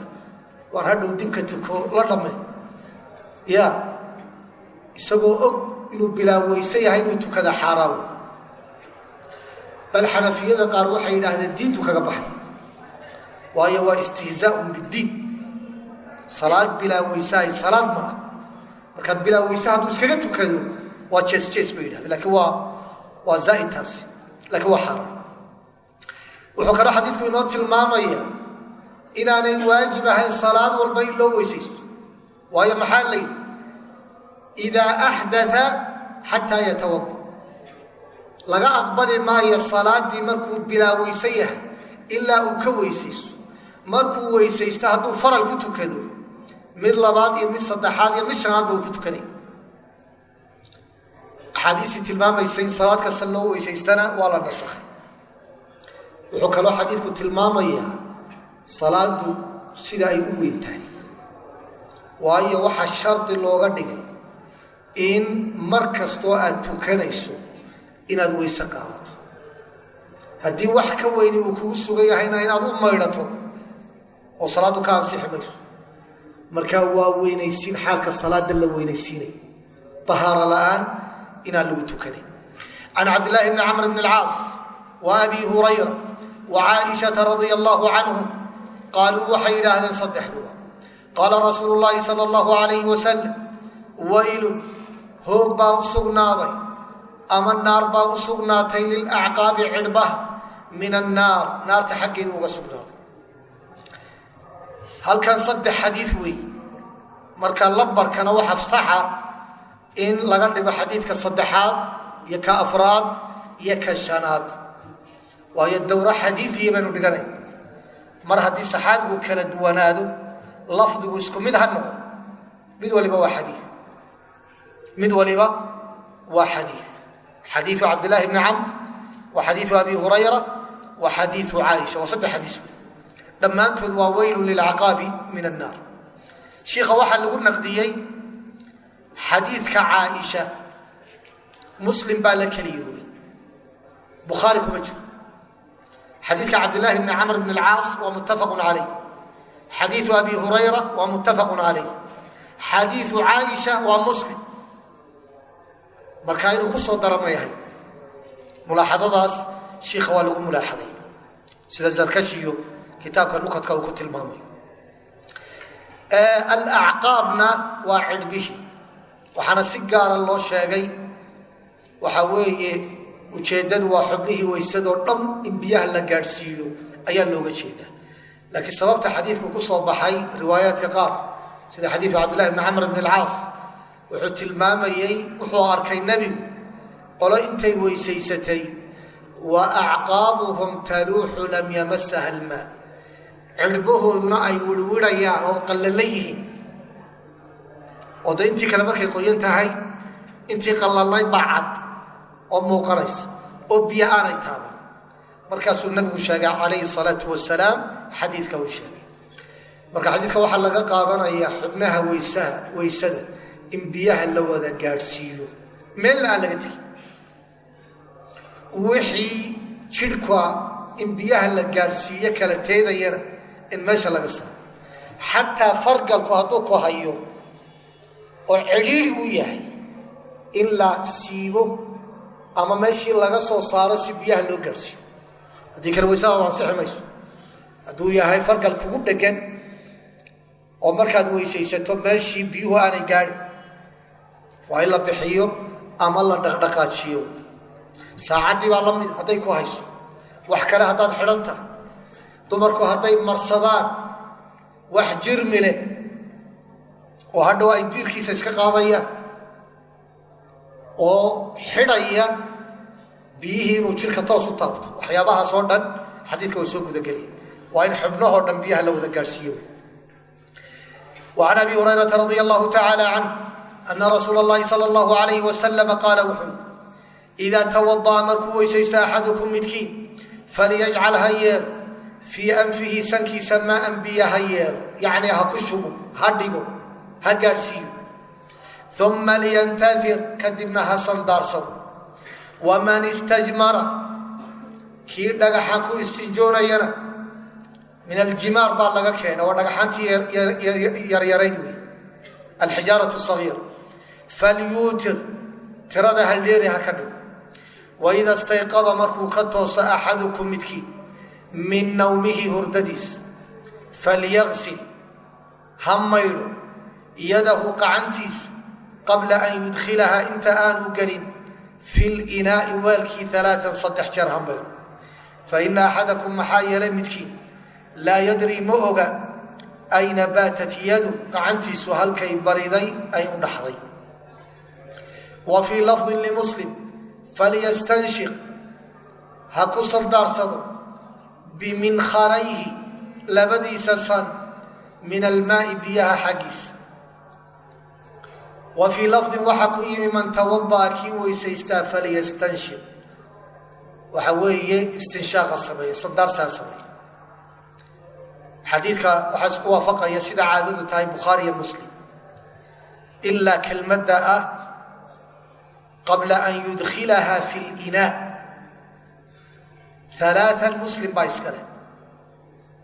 waar hadhow dibka tuko la dhamme ya isagoo og inuu bilaa weyse yahay inuu tukada xaaraawo bal xanafiyada qaar waxay yidhaahdeen diintu kaga baxay. Waayo waa istihzaaun biddiin. Salaad bilaa weysahay salaad maaha marka bilaa weyse hadduu iskaga tukado waa jees jees bay yidhahdeen lakiin waa waa zaaid taasi lakiin waa xaaraan wuxuu kaloo xadiidku inoo tilmaamaya inaanay waajib ahayn salaad walba in loo weysaysto. Waayo maxaa la yidhi? Idaa axdaa xataa yatawada laga aqbali maayo salaadii markuu bilaa weyse yahay ilaa uu ka weysaysto. Markuu weysaysto hadduu faral ku tukado mid labaad iyo mid saddexaad iyo mid shanaadba uu ku tukanay axaadiistii tilmaamaysa in salaad kasta loo weysaystana waa la nasakhay. Wuxuu kaloo xadiidku tilmaamayaa salaadu sida ay u weyn tahay. Waayo waxaa shardi looga dhigay in mar kastoo aad tukanayso inaad weyse qaadato. Haddii wax ka weyni uu kugu sugan yahayna inaad u maydhato oo salaaddu ka ansixi mayso. Marka waa weynaysiin xaalka salaada la weynaysiinay. Ahaaro la'aan inaan lagu tukanin can cabdillaahi bni camr bn alcaas wa abi hurayra wa caaishata radia allahu canhum qaaluu waxay yidhaahdeen saddexduba qaala rasuulu llaahi sala allahu alayhi wasalam waylun hoog baa u sugnaaday ama naar baa u sugnaatay lilacqaabi cidhbaha min annaar naarta xaggeeda uga sugnaaday halkan saddex xadiid wey marka lambarkana waxa saxa in laga dhigo xadiidka saddexaad iyo ka afraad iyo ka shanaad. Waayo dowro xadiidiya baynu dhiganay. Mar haddii saxaabigu kala duwanaado lafdigu isku mid ha noqdo mid waliba waa xadii mid waliba waa xadii xadiiu cabdillaahi bni camr wa xadiiu abi hurayra wa xadiiu caaisha waa saddex xadiis wey dhammaantood waa weylun lilcaqaabi min annaar. Shiikha waxaa lagu naqdiyey xadiidka caaisha muslim baa la keliyoobay. Bukhaari kuma jiro. Xadiidka cabdillaahi bni camr bn alcaas waa muttafaqun calayh. Xadiiu abi hurayra waa muttafaqun calayh. Xadiiu caaisha waa muslim. Marka inuu ku soo darama yahay mulaaxadadaas shiikha waa lagu mulaaxaday. Sida zarkashiyo kitaabka nukadka uu ku tilmaamayo alacqaabna waa cidhbihi waxaana si gaara loo sheegay waxaa weeye ujeeddadu waa xubnihii weysadoo dhan in biyaha la gaadhsiiyo ayaa looga jeedaa. Laakiin sababta xadiidku ku soo baxay riwaayaadka qaar sida xadiidu cabdillahi bni camr bn alcaas wuxuu tilmaamayey wuxuu arkay nebigu qolo intay weysaysatay wa acqaabuhum taluuxu lam yamasaha almaa. Cirhbahooduna ay wirwirhayaan oo qallala yihiin oo de intii kale markay qoyan tahay intii qallalnayd baa cad oo muuqanaysa oo biyo aanay taaban. Markaasuu nabigu sheegay calayhi salaatu wasalaam xadiidka uu sheegay. Marka xadiidka waxaa laga qaadanayaa xubnaha weysaha weysada in biyaha la wada gaadhsiiyo. Meelna aan laga tegin. Wixii jidhka in biyaha la gaadhsiiyo kala teedayana in meesha laga saaro. Xataa fargalku hadduu ku hayo oo cidhiiri u yahay in la siibo ama meeshii laga soo saaro si biyaha loo gaadhsiiyo haddii kale weysadaadu ansixi mayso hadduu yahay fargal kugu dhegan oo markaad weysaysato meeshii biyuhu aanay gaadhin waa in la bixiyo ama la dhaqdhaqaajiyo. Saacaddii baa la mid hadday ku hayso. Wax kale haddaad xidhan tahay dumarku hadday marsadaan wax jirmi leh oo hadha waa intiirkiisa iska qaadaya oo xidhaya biyihii inuu jirka toos u taabto waxyaabahaasoo dhan xadiidka waa soo gudagelaya waa in xubnahoo dhan biyaha la wada gaadhsiiyo an abi hurayrata radi allahu tacaala canh ana rasuul اllahi sal اllahu alayh waslama qaala wuxuu idaa tawadaa markuu weysaysta axadukum midkiin falyajcal ha yeelo fii anfihi sankiisa maan biyo ha yeelo ha ku ha gaadhsiiyo. Uma liyantadir kadibna ha sandaarsado waman istajmara kii dhagaxa ku istijoonayana min aljimaar baa laga keena waa dhagaxaantii yaryarayd wey alxijaarau sagiir. Falyuutir tirada haldheeri ha ka dhigo. Waida stayqada markuu ka toosa axadukum midkii min nawmihi hurdadiis. Falyaqsil ha maydho yadahu qacantiisa qabla an yudkhilaha inta aanu gelin fi linaai waalkii alaaan saddex jeer ha maydho faina axadakum maxaa yeelay midkiin laa yadri ma oga ayna baatat yadu qacantiisu halkay bariday ay u dhaxday. Wa fii lafdin limuslim falyastanshiq ha ku saldaarsado biminharayhi labadiisa san min almaai biyaha xaggiisa wa fii lafdin waxaa ku yimi man tawada'a kii weysaystaa falyastanshiq waxa weeye istinshaaqa sameeye sandaarsaa sameeye xadiidka waxaa isku waafaqaya sida caadadu tahay bukhaari iyo muslim. Ilaa kelmadda ah qabla an yudkhilaha fi linaa alaaan muslim baa iska leh.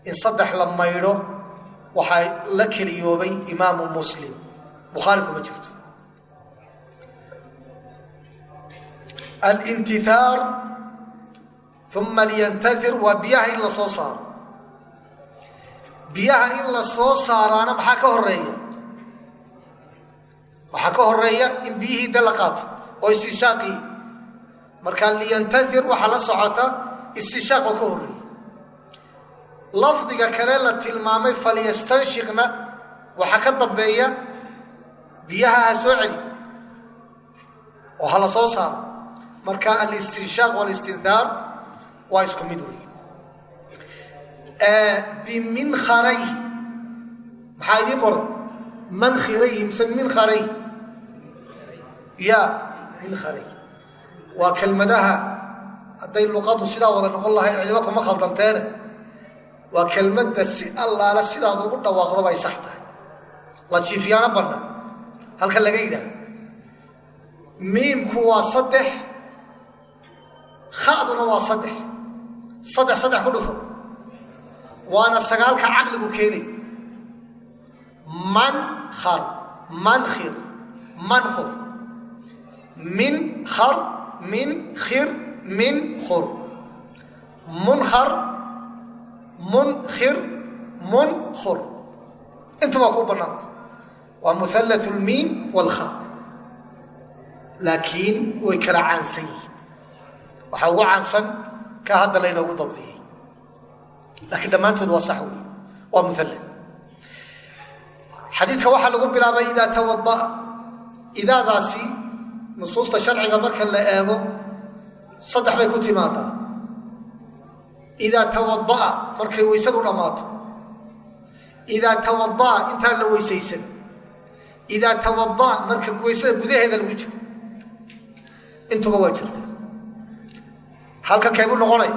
In saddex la maydho waxaa la keliyoobay imaamu muslim. Bukhaari kuma jirto alintihaar uma lyantair waa biyaha in la soo saaro biyaha in la soo saaraana maxaa ka horreeya waxaa ka horreeya in biyihii de la qaato oo istinshaaqii marka liyantair waxaa la socota istinshaaqoo ka horreeya lafdiga kale la tilmaamay falyastanshiqna waxaa ka dambeeya biyaha ha soo celi oo ha la soo saaro marka alistinshaaq walistinhaar waa isku mid wey biminharayhi maxaa idiin qoran mankhirayhi mise minharayhi ya minharayhi waa kelmadaha hadday luqadu sidaa wada noqon lahayn cidiba kuma khaldanteene. Waa kelmadda si allaala sidaad ugu dhawaaqdaba ay sax tahay. La jiifiyaana bannaan halka laga yidhaahdo miimku waa saddex khaduna waa saddex. Saddex saddex ku dhufo. Waana sagaalka caqligu keenay. Mankhar mankhir mankhur min khar min khir min khur. Munkhar munkhir munkhur inta waa kuu bannaanta. Waa muhallat lmiim walkha laakiin way kala caansan yihiin waxaa ugu caansan ka hadda laynoogu dabdiyey. Laakiin dhammaantood waa sax wey waa muallad xadiidka waxaa lagu bilaabay idaa tawadaa idaadaasi nusuusta sharciga marka la eego saddex bay ku timaadaa. Idaa tawadaa markay weysadu dhammaato. Idaa tawadaa intaan la weysaysan. Idaa tawadaa marka weysada gudaheeda lagu jiro. Intuba waa jirta halkan keebuu noqonaya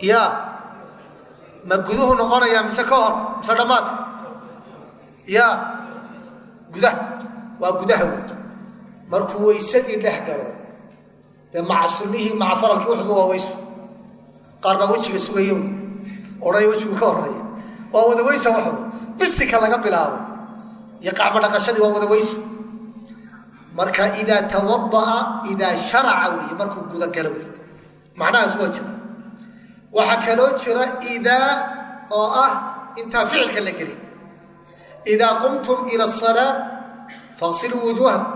ya. Ma guduhu noqonaya mise ka hor mise dhammaadka ya. Gudaha waa gudaha wey. Markuu weysadii dhex galo dee maca sunnihii maca faralkii wuxuba waa weysu qaar baa wejiga sugayo odhanaya wejigu ka horreeya waa wada weysa waxuba bisika laga bilaabo. Iyo qacmo dhaqashadii waa wada weysu marka idaa tawadaa idaa sharaca wey markuu gudagalo wey macnahaas waa jira waxaa kaloo jira idaa oo ah intaan ficilka la gelin. Idaa qumtum ila asalaa faqsiluu wujuuhakum.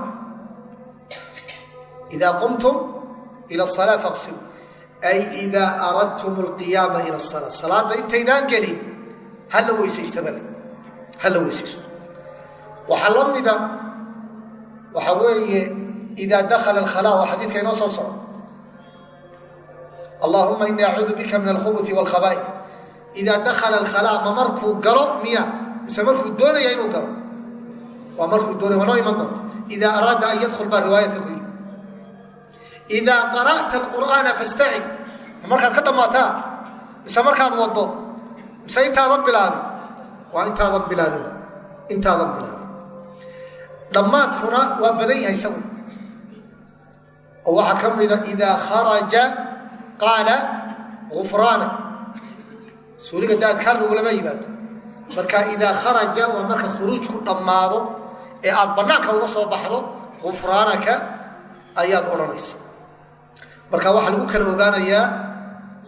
Idaa qumtum ila asalaa faqsiluu ay idaa aradtum alqiyaama ila asalaa salaadda intaydaan gelin hala weysaystabale hala weysaysto. Waxaa la mida waxaa weeye idaa dakhala alkhala waa xadiidka inoo soo socda allahuma ini acuudu bika min alkhubuti wاlkhabaa'i idaa dakhala alkhalaa ma markuu galo miya mise markuu doonaya inuu galo? Waa markuu doonaya waa noo iman doonto. Idaa araada an yadkhul baa riwaayadka ku yimi idaa qara'ta alqur'aana fastacid ma markaad ka dhammaataa? Mise markaad wado mise intaadan bilaabin? Waa intaadan bilaabin. Intaadan bilaabin dhammaadkuna waa badan yahay isagu. Oo waxaa ka mida idaa kharaja qaala gufraana suuliga de adkaar lagulama yimaado marka idaa kharaja waa marka khuruujku dhammaado ee aad bannaanka uga soo baxdo gufraanaka ayaad odhanaysa. Marka waxaa lagu kala ogaanayaa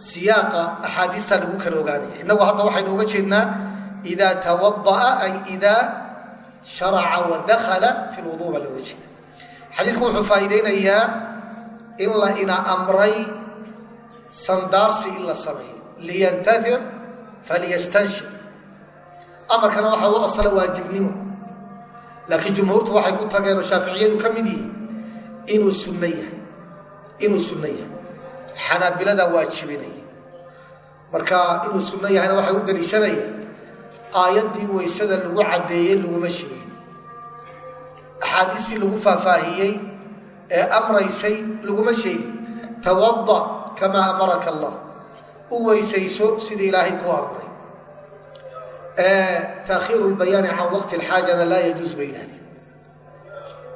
siyaaqa axaadiista lagu kala ogaanaya. Innagu hadda waxaynu uga jeednaa ida tawadaa ay idaa sharaca wadakhala fi lwudu baa looga jeeda xadiidku wuxuu faa'iideynayaa in la ina amray sandaarsi in la sameeyo liyantadir falyastanshir amarkana waxaa u asala waajibnimo laakiin jumhuurtu waxay ku tageen oo shaaficiyadu ka mid yihiin inuu sunno yahay inuu sunno yahay xanaabilada waajibinaya marka inuu sunno yahayna waxay u daliishanayaan aayaddii weysada lagu caddeeyey laguma sheegin. Axaadiistii lagu faahfaahiyey ee amraysay laguma sheegin. Tawada kamaa amaraka allah. U weysayso sidii ilaahay ku amray. Taakhiiru lbayaani can waqti lxaajana laa yajuus bay yidhahdeen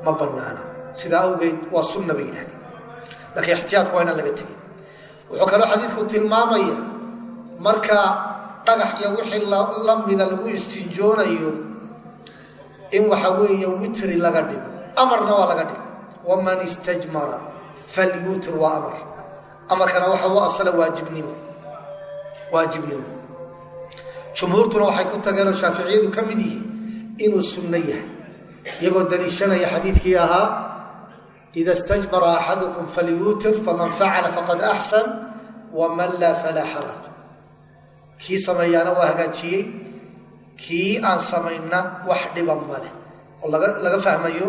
ma banaana sidaa awgeed waa sunna bay yidhahdeen laakiin ixtiyaadka waa inaan laga tegin. Wuxuu kaloo xadiidku tilmaamaya marka dhagax iyo wixii la mida lagu istinjoonayo in waxa weeye witri laga dhigo. Amarna waa laga dhigo. Waman istajmara falyutir waa amar. Amarkana waxa u asala waajibnimo. Waajibnimo. Jumhuurtuna waxay ku tageenoo shaaficiyadu ka mid yihiin inuu sunno yahay iyagoo daliishanaya xadiidkii ahaa ida stajmara axadukum falyuutir faman facala faqad axsan waman laa falaa xaraj kii sameeyaana waa hagaajiyey kii aan samayna wax dhiba maleh oo laga fahmayo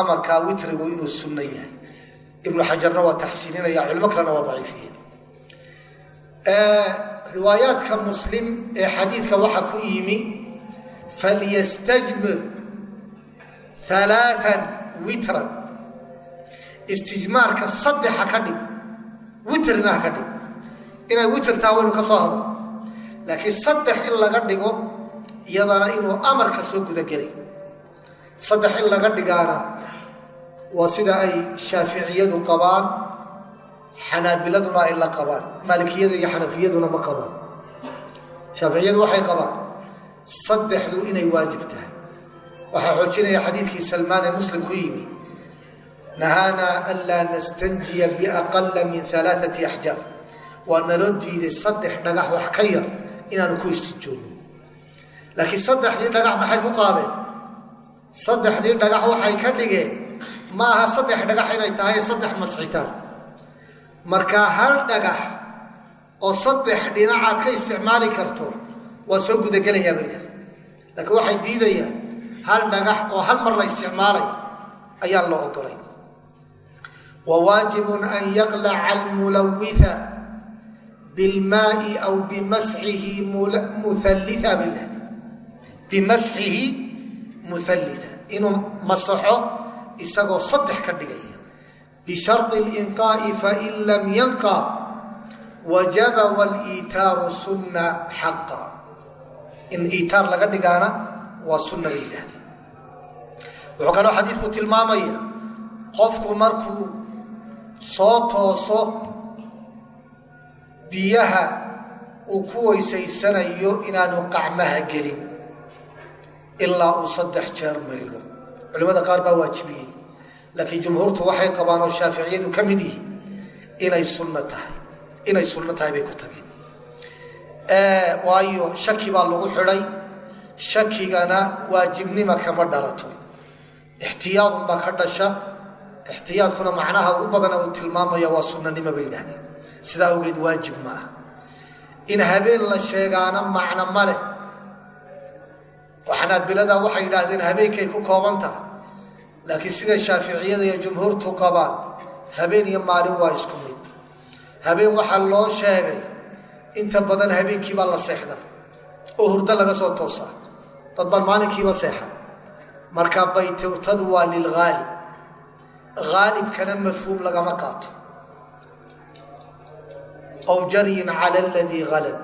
amarkaa witrigu inuu sunno yahay. Ibnu xajarna waa taxsiininaya culimo kalena waa daciifiyeen. Riwaayaadka muslim ee xadiidka waxaa ku yimi falyastajmir alaaan witran. Istijmaarka saddexa ka dhig witrina ha ka dhig. Inay witrtaa waynu ka soo hadal laakiin saddex in laga dhigo iyadana inuu amarka soo gudagelay. Saddex in laga dhigaana waa sida ay shaaficiyadu qabaan xanaabiladuna ay la qabaan maalikiyada iyo xanafiyaduna ma qabaan. Shaaficiyadu waxay qabaan saddexdu inay waajib tahay. Waxaa xoojinaya xadiidkii salmaan ee muslim ku yimi nahaanaa an laa nastanjiya biaqala min alaaati axjaar waa naloo diiday saddex dhagax wax ka yar inaanu ku istinjoonno laakiin saddexdii dhagax maxay ku qaadeen? Saddexdii dhagax waxay ka dhigeen. Ma aha saddex dhagax inay tahay saddex masxitaan. Marka hal dhagax oo saddex dhinacaad ka isticmaali karto waa soo gudagelayaa bay dhahda laakiin waxay diidayaan hal dhagax oo hal mar la isticmaalay ayaan la ogolay wa waajibun an yaqlaca almulawitha bilmaai aw bimasxihi muallita bay dhahda bimasxihi muallita inuu masaxo isagoo saddex ka dhigaya bishari linqaa'i fain lam yanqa wajaba waliitaaru sunna xaqa in iitaar laga dhigaana waa sunna bay yidhahdeen wuxuu kaloo xadiidku tilmaamaya qofku markuu soo tooso biyaha uu ku weysaysanayo inaanu qacmaha gelin ilaa uu saddex jeer maydho culimmada qaar baa waajibiyey laakiin jumhuurtu waxay qabaan oo shaaficiyadu ka mid yihiin inay sunno tahay inay sunno tahay bay ku tageen. Waayo shaki baa lagu xidhay shakigana waajibnima kama dhalato. Ixtiyaadunbaa ka dhasha ixtiyaadkuna macnaha ugu badana uu tilmaamaya waa sunnanimo bay yidhahdeen sidaa awgeed waajib ma ah. In habeen la sheegaana macno ma leh. Oo xanaabilada waxay yidhaahdeen habeenkay ku kooban tahay laakiin sida shaaficiyada iyo jumhuurtu qabaan habeen iyo maalin waa isku mid. Habeen waxaa loo sheegay inta badan habeenkiibaa la seexdaa oo hurdo laga soo toosaa dad baan maalinkiiba seexan marka baytowtadu waa lilghaalib haalibkana mafhuum lagama qaato aw jaryin cala aladii halab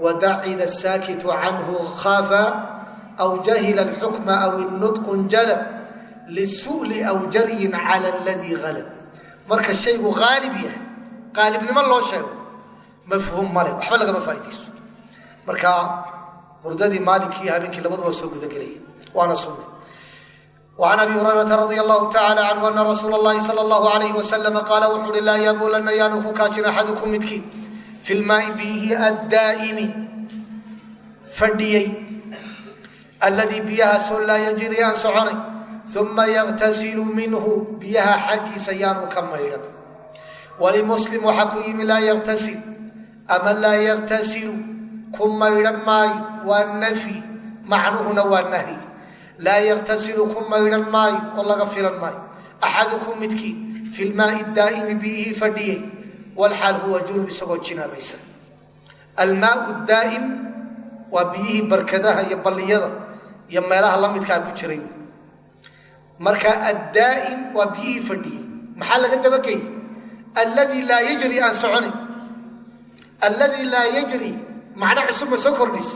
wadac ida saakitu canhu khaafa aw jahila alxukma aw inutqun jalab lisu'li aw jaryin cala aladii halab marka shaygu haalib yahay qaalibnimo loo sheego mafhuum male waxba lagama faaidayso marka hurdadii maalinkii habeenkii labaduba soo gudagelaya waana sunne وعn abi hurayraa radi allahu tacala canhu ana rasuula اllahi sal اllahu alayh waslama qaala wuxu uhi laa yabuulanna yaanu ku kaajin axadukum midkiin fi lmaai biyihi addaa'imi fadhiyey alladii biyahaasoo laa yajri aan soconay uma yaqtasilu minhu biyaha xaggiisa yaanu ka maydhan walimuslim waxaa ku yimi laa yaqtasil ama laa yaqtasilu ku maydhan maayo waa nafyi macnuhuna waa nahyi laa yaqtasilu ku maydhan maayo oo laga filan maayo axadukum midkiin fi lmaai daa'imi biyihii fadhiyey walxaal huwa junub isagoo jinaabaysan almaau daa'im waa biyihii barkadaha iyo balliyada iyo meelaha la midkaa ku jiray marka addaa'im waa biyihii fadhiyey maxaa laga dabagey alladii laa yajri aan soconay alladii laa yajri macno cusub ma soo kordhis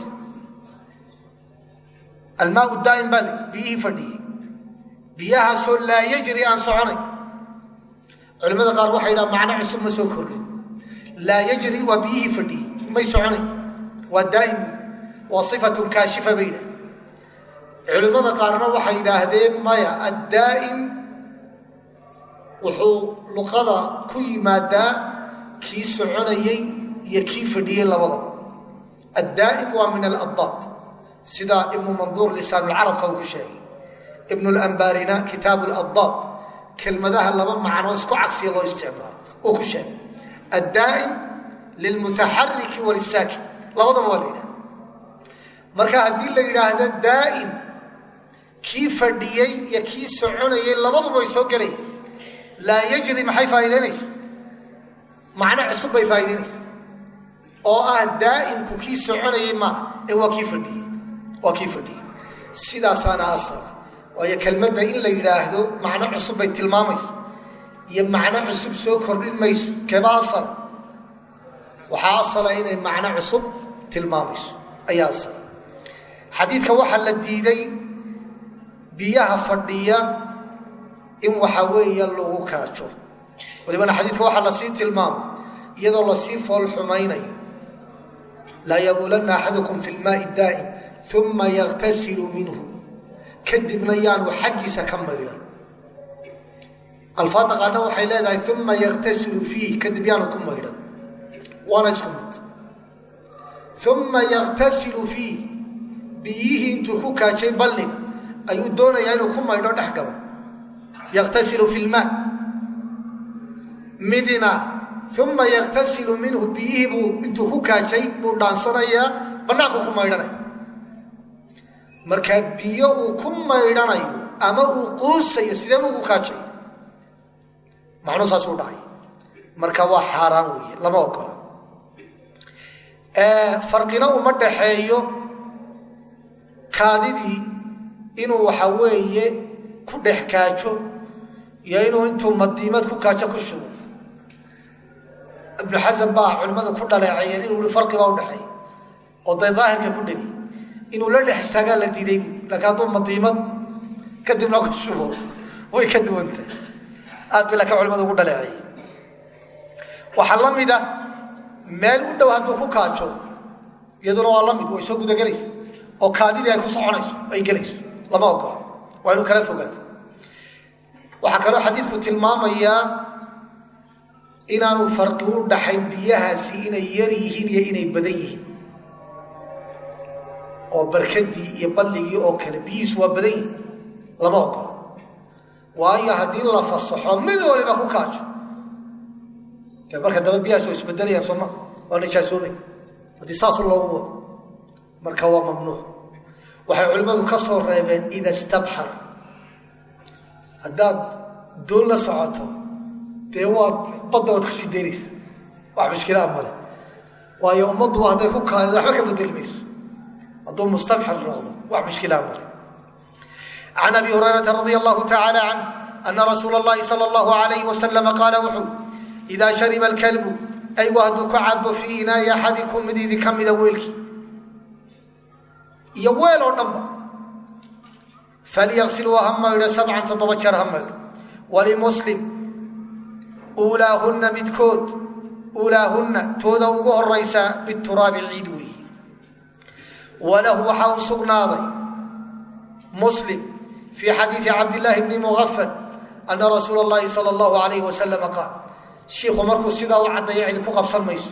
almaau daa'im baa biyihii fadhiyey biyahaasoo laa yajri aan soconay. Culimmada qaar waxay dhaha macno cusub ma soo kordhin laa yajri waa biyihii fadhiyey may soconay. Waa daa'im waa sifatun kaashifa bay dhaha culimmada qaarna waxay yidhaahdeen maya addaa'im wuxuu luqada ku yimaadaa kii soconayey iyo kii fadhiyey labadaba. Addaa'im waa min aladdaad sida ibnu manduur lisaanulcarabka uu ku sheegay. Ibnu lambarina kitaabu laddaad kelmadaha laba macnoo isku cagsiya loo isticmaalo uu ku sheegay. Addaa'im lilmutaxariki walisaakin labadaba waa la yidhahda marka haddii la yidhaahdo daa'im kii fadhiyey iyo kii soconayey labaduba way soo gelayeen laa yajri maxay faa'iidaynaysa? Macno cusub bay faa'iidaynaysa oo ah daa'imku kii soconayey maaha ee waa kii fadhiyey waa kii fadhiyey. Sidaasaana asala waayo kelmadda in la yidhaahdo macno cusub bay tilmaamaysa. Iyo macno cusub soo kordhin mayso keeba asala waxaa asala inay macno cusub tilmaamayso ayaa asala xadiidka waxaa la diiday biyaha fadhiya in waxa weeye lagu kaajo. Walibana xadiidka waxaa la sii tilmaamay iyadoo la sii fool xumaynayo laa yabuulanna axadukum fi lmaai daa'im uma yaktasilu minhu. Kadibna yaanu xaggiisa ka maydhan. Alfaadda qaarna waxay leedahay uma yaktasilu fiih kadib yaanu ku maydhan. Waana isku mid. Uma yaktasilu fiih biyihii intuu ku kaajay balliga ayuu doonayaa inuu ku maydho dhex gabo yaktasilu fi lmaa midina uma yaktasilu minhu biyihii buu intuu ku kaajay buu dhaansanayaa bannaanku ku maydhanaya marka biyo uu ku maydhanayo ama uu quusayo sidee buu ku kaajaya macnuu saasuu dhacay. Marka waa xaaraan weeye lama ogola farqina uma dhaxeeyo kaadidii inuu waxa weeye ku dhex kaajo iyo inuu intuu madiimad ku kaajo ku shubo. Ibnu xasan baa culimmada ku dhaleeceeyeen inuu i farqibaa udhexeeya oo day daahirka ku dhegi inuu la dhex istaagaa la diiday laakiin madiimad kadibna ku shubo way ka duwantahay. Aad bay laakiin culimada ugu dhaleeceeyeen waxaa la mida meel u dhow hadduu ku kaajo iyaduna waa la mid way soo gudagelaysa oo kaadidii ay ku soconayso ay gelayso lama ogola waa inuu kala fogaado. Waxaa kaloo xadiidku tilmaamayaa inaanu farqi u dhaxayn biyahaasi inay yar yihiin iyo inay badan yihiin oo barkadii iyo balligii oo kale biyihiisu waa badan yihiin lama ogola. Waayo haddii la fasaxo mid waliba ku kaajo dee marka daba biyahaas waa isbedelayaan sooma waa najaasoobay haddii saasu loogu wado marka waa mamnuuc. Waxay culimmadu ka soo reebeen ida stabxar haddaad doon la socoto dee waad badda waad ku sii daynaysa. Wax mushkilaa male waayo ummadduba hadday ku kaado waxba ka bedeli mayso hadduu mustabxir noqdo wax mushkilaa male can abi hurayrata radia allahu tacaala canh ana rasuula اllahi sala allahu alayh wasalama qaala wuxuu idaa shariba alkalbu aygu hadduu ka cabo fii inaayi axadikum mid idinka mida weelkii iyo weel oo dhanba falyaqsiluu ha maydho sabcan toddoba jeer ha maydho walimuslim uulaahunna midkood uulaahunna tooda ugu horaysaa bituraabi ciid weeye walahu waxaa u sugnaaday. Muslim fii xadiidi cabdillaahi bni muafal ana rasuula اllahi sal اllahu alayh wasalama qaal shiiku markuu sidaa u caddeeya cidi ku qabsan mayso.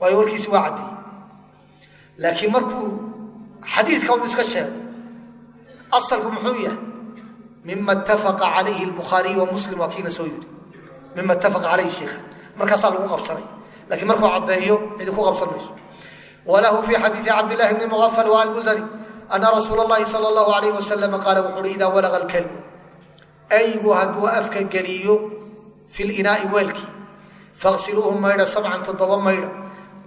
Waayo warkiisi waa caddeeyey laakiin markuu xadiidka un iska sheego asalku muxuu yahay? Mima itafaqa calayhi lbukhaariy wa muslim waa kiina soo yidhi. Mima itafaqa calayhi sheikha markaasaa lagu qabsanaya lakiin walahu fi xadiidi cabdillahi bni muafal walmuzani ana rasuula اllahi sal اllahu alayh wasalama qaala wuxu uhi idaa walaqa lkalbu aygu hadduu afka geliyo fi linaai weelkii faqsiluuhu maydha sabcan toddoba maydha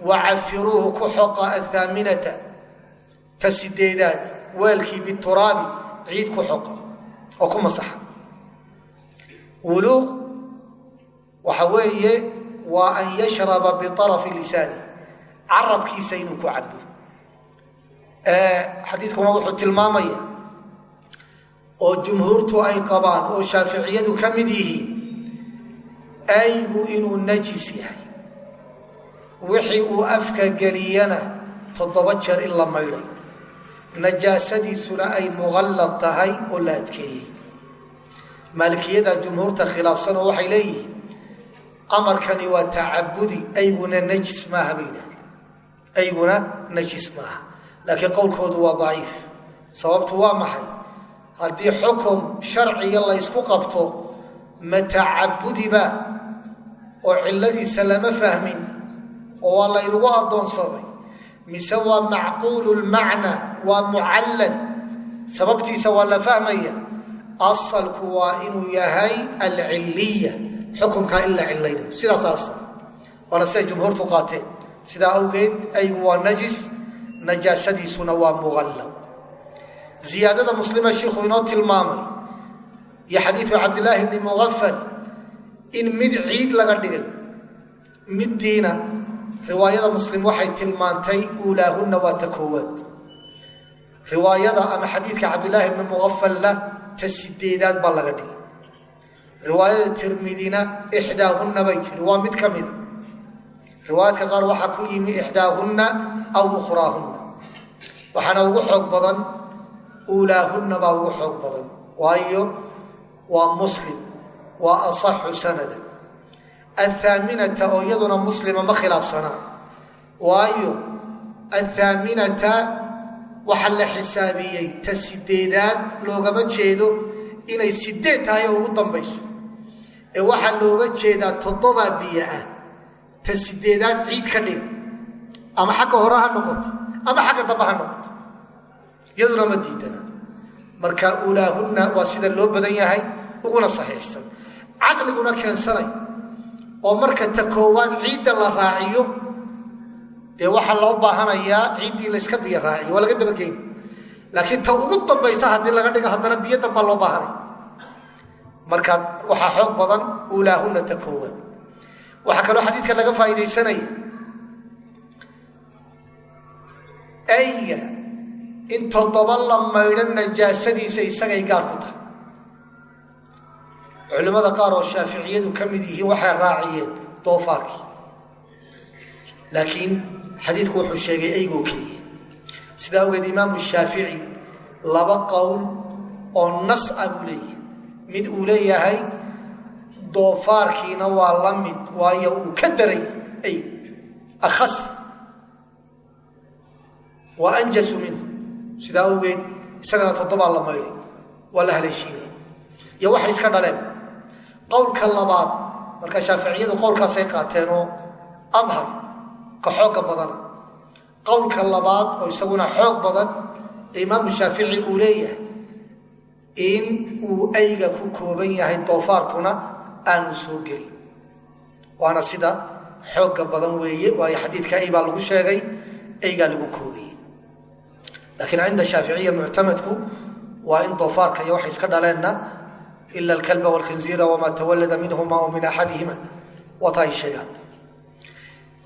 wacafiruuhu ku xoqa athaaminata ta sideedaad weelkii bituraabi ciid ku xoqa oo ku masaxa wuluuq waxa weeye waa an yashraba biarafi lisaani carabkiisa inuu ku cabo xadiidkuna wuxuu tilmaamaya oo jumhuurtu ay qabaan oo shaaficiyadu ka mid yihiin aygu inuu najis yahay. Wixii uu afka geliyana toddoba jeer in la maydhay. Najaasadiisuna ay muqallad tahay oo la adkeeyey. Maalikiyada jumhuurta khilaafsanoo waxay leeyihiin amarkani waa tacabudi ayguna najis maaha bay yidhahdeen ayguna najis maaha laakiin qowlkoodu waa daciif. Sababtu waa maxay? Haddii xukum sharciga laysku qabto ma tacabudiba oo cilladiisa lama fahmin oo waa laynagu addoonsaday mise waa macquulu lmacnaa waa mucallad sababtiisa waa la fahmaya asalku waa inuu yahay alcilliya xukunkaa in la cilaynayo sidaas asal. Waana siday jumhuurtu qaateen sidaa awgeed aygu waa najis najaasadiisuna waa muqallab ziyaadada muslima shiikhuu inoo tilmaamay iyo xadiidu cabdillaahi bni muqafal in mid ciid laga dhigay middiina riwaayada muslim waxay tilmaantay uulaahunna waa ta koowaad. Riwaayada ama xadiidka cabdillaahi bni muqafalla ta sideedaad baa laga dhigay. Riwaayada tirmidina ixdaahunna bay tihi waa mid ka mida riwaayaadka qaar waxaa ku yimi ixdaahunna aw ukhraahunna. Waxaana ugu xoog badan uulaahunna baa ugu xoog badan. Waayo waa muslim waa asaxu sanadan. Athaaminata oo iyaduna muslima ma khilaafsanaa waayo athaaminata waxaa la xisaabiyey ta sideedaad loogama jeedo inay sideed tahay oo ugu dambayso. Ee waxaa looga jeedaa toddobaa biyo ah ta sideedaad ciid ka dhiga ama xagga hore ha noqoto ama xagga dambe ha noqoto. Iyaduna ma diidana. Marka ulaahunna waa sida loo badan yahay uguna saxiixsan. Caqliguna keensanay. Oo marka ta koowaad ciidda la raaciyo dee waxaa loo baahanayaa ciiddii layska biyo raaciyo waa laga dabageyn laakiin ta ugu dambaysa haddii laga dhigo haddana biyo dambaa loo baahanaya marka waxaa xoog badan ulaahunna ta koowaad waxaa kaloo xadiidka laga faa'iidaysanaya ayga in toddoba la maydho najaasadiisa isagay gaar ku tahay. Culimmada qaar oo shaaficiyadu ka mid yihiin waxay raaciyeen doofaarkii laakiin xadiidku wuxuu sheegay aygoo keliya. Sidaa ogeed imaamu shaafici laba qowl oo nas ah buu leeyahay. Mid uu leeyahay doofaarkiina waa la mid waayo uu ka daray ayg akhas wa anjasu minhu. Sidaa awgeed isagana toddobaa la maydhay. Waa la haleeshiinaya iyo waxay iska dhaleen. Qowlka labaad marka shaaficiyadu qowlkaasay qaateenoo adhar ka xoogga badana. Qowlka labaad oo isaguna xoog badan ee imaamu shaafici uu leeyahay in uu ayga ku kooban yahay doofaarkuna aanu soo gelin waana sida xoogga badan weeye waayo xadiidka ay baa lagu sheegay aygaa lagu koobaya laakiin cinda shaaficiya muctamadku waa in doofaarka iyo waxay iska dhaleenna ila alkalba walkhinziira wamaa tawallada minhuma o min axadihima waata ay sheegaan.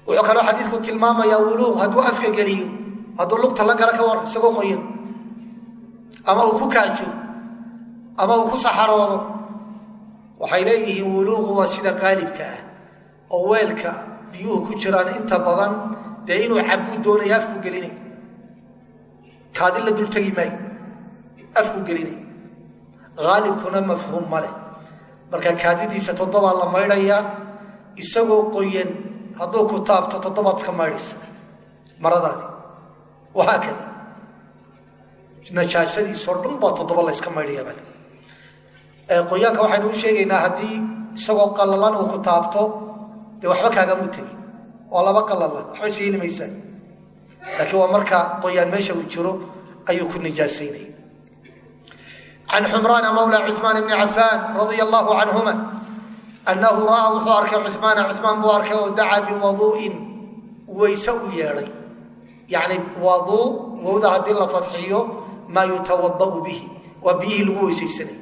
Wuxuu kaloo xadiidku tilmaamayaa wuluuq hadduu afka geliyo hadduu lugta la gala ka war isagoo qoyan ama uu ku kaajo ama uu ku saxaroodo waxay leeyihiin wuluuqu waa sida qaalibka ah oo weelka biyuhu ku jiraan inta badan dee inuu cabuu doonaya afku gelinay kaadi la dultegi maayo afku gelinay aalibkuna mafhuum ma leh. Marka kaadidiisa toddobaa la maydhayaa isagoo qoyan hadduu ku taabto toddobaad iska maydhaysa. Maradaadi wahaakada. Najaasadiisoo dhan baa toddoba layska maydhayaaba qoyaanka waxaynu u sheegaynaa haddii isagoo qalalan uu ku taabto dee waxba kaagamu tegin. Oo laba qalalan waxba isyeeli maysaan laakiin waa marka qoyaan meesha uu jiro ayuu ku nijaasaynaya can xumraana mawla cuثmaan bni cafaan radia allahu canhuma annahu ra'aa wuxuu arkay cumaana cumaan buu arkay oo dacaa biwaduu'in weyse u yeedhay. Yani waduu wowda haddii la fadxiyo maa yutawadau bihi waa biyihii lagu weysaysanay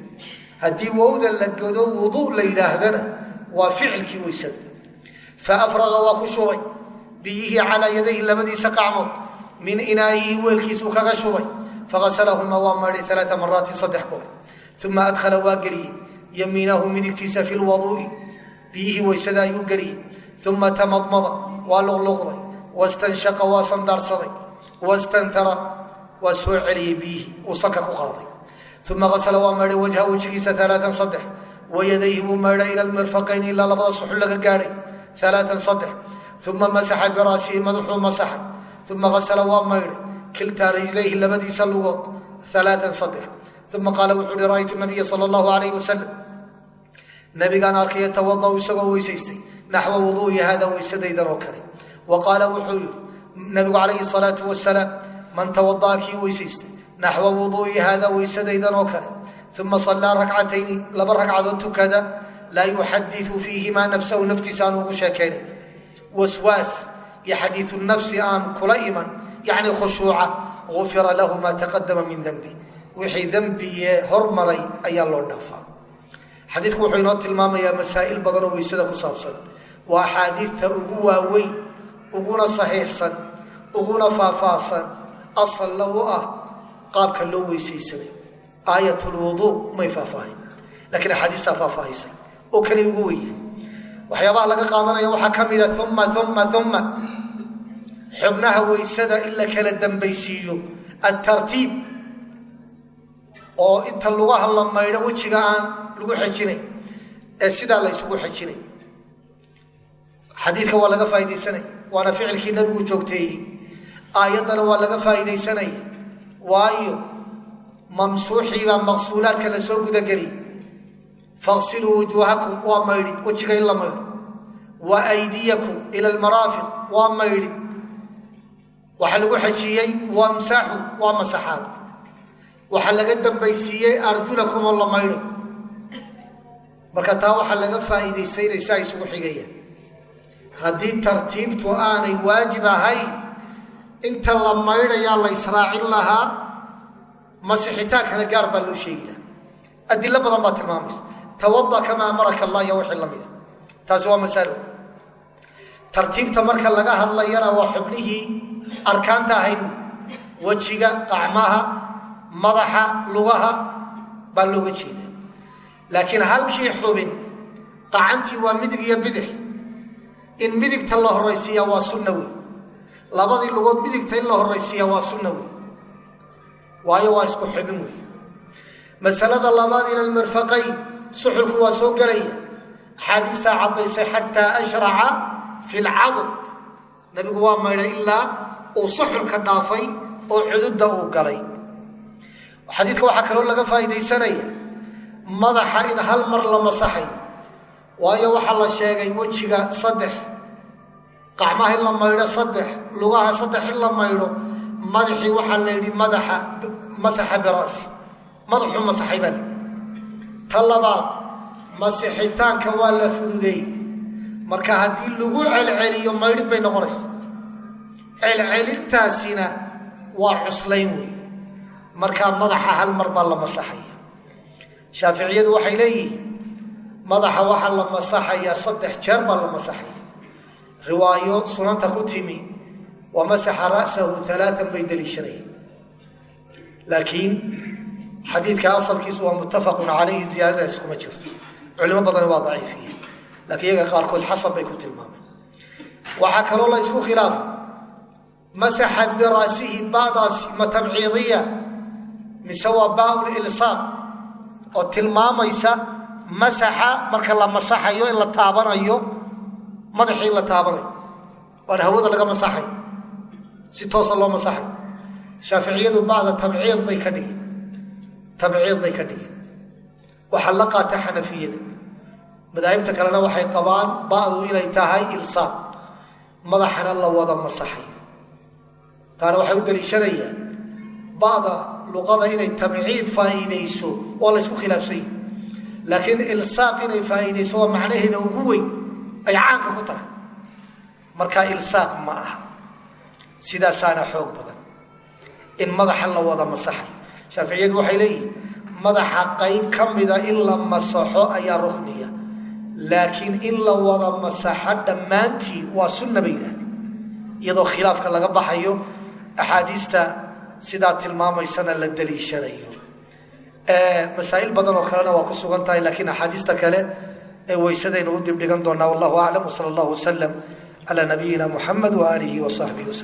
haddii wowda la godo wuduu la yidhaahdana waa ficilkii weysada. Faafraqa waa ku shubay. Biyihii calaa yadayhi labadiisa qacmood min inaayihi weelkiisuu kaga shubay. Faaslahuma waa maydhay alaa maraatin saddex goor. Uma adhala waa geliyey. Yamiinahu midigtiisa fi lwaduui biyihii weysada ayuu geliyey. Uma tamadmada waa luqluqday. Wastanshaqa waa sandaarsaday. Wastantara waa uma asla waa maydhay wajha wejigiisa alaaan saddex wayadayhi buu maydhay ila mirfaqayn ilaa labada suxul laga gaadhay alaaan saddex uma masaxa biraasihi madaxuu masaxay uma asla waa maydhay kiltaa rijlayhi labadiisa lugood alaaan saddex uma qaala wuxuu uhi ra'aytu nabiya sal allahu alayh wasalam nabigaan arkay yatawadau isagoo weysaystay naxwa wuduui hada weysadaydan oo kale wa qaala wuxuu yihi nabigu naxwa wuduui hada weysadaydan oo kale uma sallaa rakcatayni laba ragcadood tukada laa yuxadiu fiihimaa nafsahu naftiisa aan ugu sheekaynayn waswaas iyo xadiiu nafsi aan kula iman yani khushuuca ufira lahu maa taqadama min dembi wixii dembiye hormaray ayaa loo dhaafaa xadiidku wuxuu inoo tilmaamayaa masaa'il badan oo weysada ku saabsan waa axaadiidta ugu waaweyn uguna saxiixsan uguna faahfaahsan asalla u ah qaabka loo weysaysanay aayat may faahfaahin lakiin axaadiistaa faahfaahisay. Oo kani ugu weye waxyaabaha laga qaadanaya waxaa ka mida uma uma uma xubnaha weysada in la kala dambaysiiyo atartiib oo inta lugaha la maydho wejiga aan lagu xejinay ee sidaa la ysugu xejinay xadiidka waa laga faa'idaysanaya waana ficilkii nabigu joogteeyey. Aayaddana waa laga faa'idaysanaya waayo mamsuuxiibaa maqsuulaadka la soo gudageliyay faqsiluu wujuuhakum waa maydhid wejiga in la maydho. Wa aydiyakum ila almaraafiq waa maydhid waxaa lagu xejiyey wamsaxu waa masaxaad. Waxaa laga dambaysiiyey arjulakum oo la maydho. Marka taa waxaa laga faa'iidaysaynaysa ay isugu xigayaan haddii tartiibtu aanay waajib ahayn inta la maydhayaa la israacin lahaa masixitaankana gaar baa loo sheegi lahaa adilo badan baa tilmaamaysa. Tawada kamaa amaraka allah iyo wixii lamida taasi waa masalo tartiibta marka laga hadlayana waa xubnihii arkaanta ahayd wejiga qacmaha madaxa lugaha baa looga jeeda laakiin halkii xubin qacantii waa midig iyo bidix. In midigta la horaysiiya waa sunna wey labadii lugood midigta in la horaysiiya waa sunna wey waayo waa isku xubin wey masalada labaad ila lmirfaqayn suxulku waa soo gelaya axaadiistaa caddaysay xataa ashraca fi lcadud nabigu waa maydhay ilaa uu suxulka dhaafay oo cududda uu galay. Xadiidka waxaa kaloo laga faa'iidaysanaya madaxa in hal mar la masaxay. Waayo waxaa la sheegay wejiga saddex qacmaha in la maydho saddex lugaha saddex in la maydho madaxii waxaa la yidhi madaxa masaxa biraasi. Madaxuu masaxay baa ta labaad masixitaanka waa la fududeeyey. Marka haddii lagu celceliyo maydhid bay noqonaysa. Celcelintaasina waa cuslayn wey. Markaa madaxa hal mar baa la masaxaya. Shaaficiyadu waxay leeyihiin madaxa waxaa la masaxayaa saddex jeer baa la masaxaya riwaayo sunanta ku timi wa masaxa ra'sahu alaaan bay daliishanayeen laakiin xadiidka asalkiisu waa muttafaqun calayhi ziyaadadaas kuma jirto. Culimo badani waa daciifiye laakiin iyaga qaarkood xasan bay ku tilmaameen. Waxaa kaloo la isku khilaafay masaxa biraasihi badaasi ma tabciidiya mise waa baa lilsaaq oo tilmaamaysa masaxa marka la masaxayo in la taabanayo madaxii la taabanayo waana hawada laga masaxay. Si toosa loo masaxay. Shaaficiyadu bacda tabciid bay ka dhigeen. Tabciid bay ka dhigeen. Waxaa la qaata xanafiyada. Madaahibta kalena waxay qabaan ba'du inay tahay ilsaaq madaxana la wada masaxayo taana waxay u daliishanayaan. Ba'da luqada inay tabciid faa'iidayso waa la ysku khilaafsanya laakiin ilsaaq inay faa'iidayso waa macnaheeda ugu weyn ay caanka ku tahay. Marka ilsaaq ma aha. Sidaasaana xoog badan. In madaxa la wada masaxayo shaaficiyadu waxay leeyihiin madaxa qayb ka mida in la masaxo ayaa rukniya laakiin in la wada masaxo dhammaantii waa sunna bay yidhahdeen iyadoo khilaafka laga baxayo axaadiista sidaa tilmaamaysana la daliishanayo. Masaa'il badan oo kalena waa ku sugan tahay laakiin axaadiista kale ee weysadaynu u dibdhigan doonaa wallahu aclam wsala allahu wasalam calaa nabiyina muxamed waaalihi wasaxbihi waslm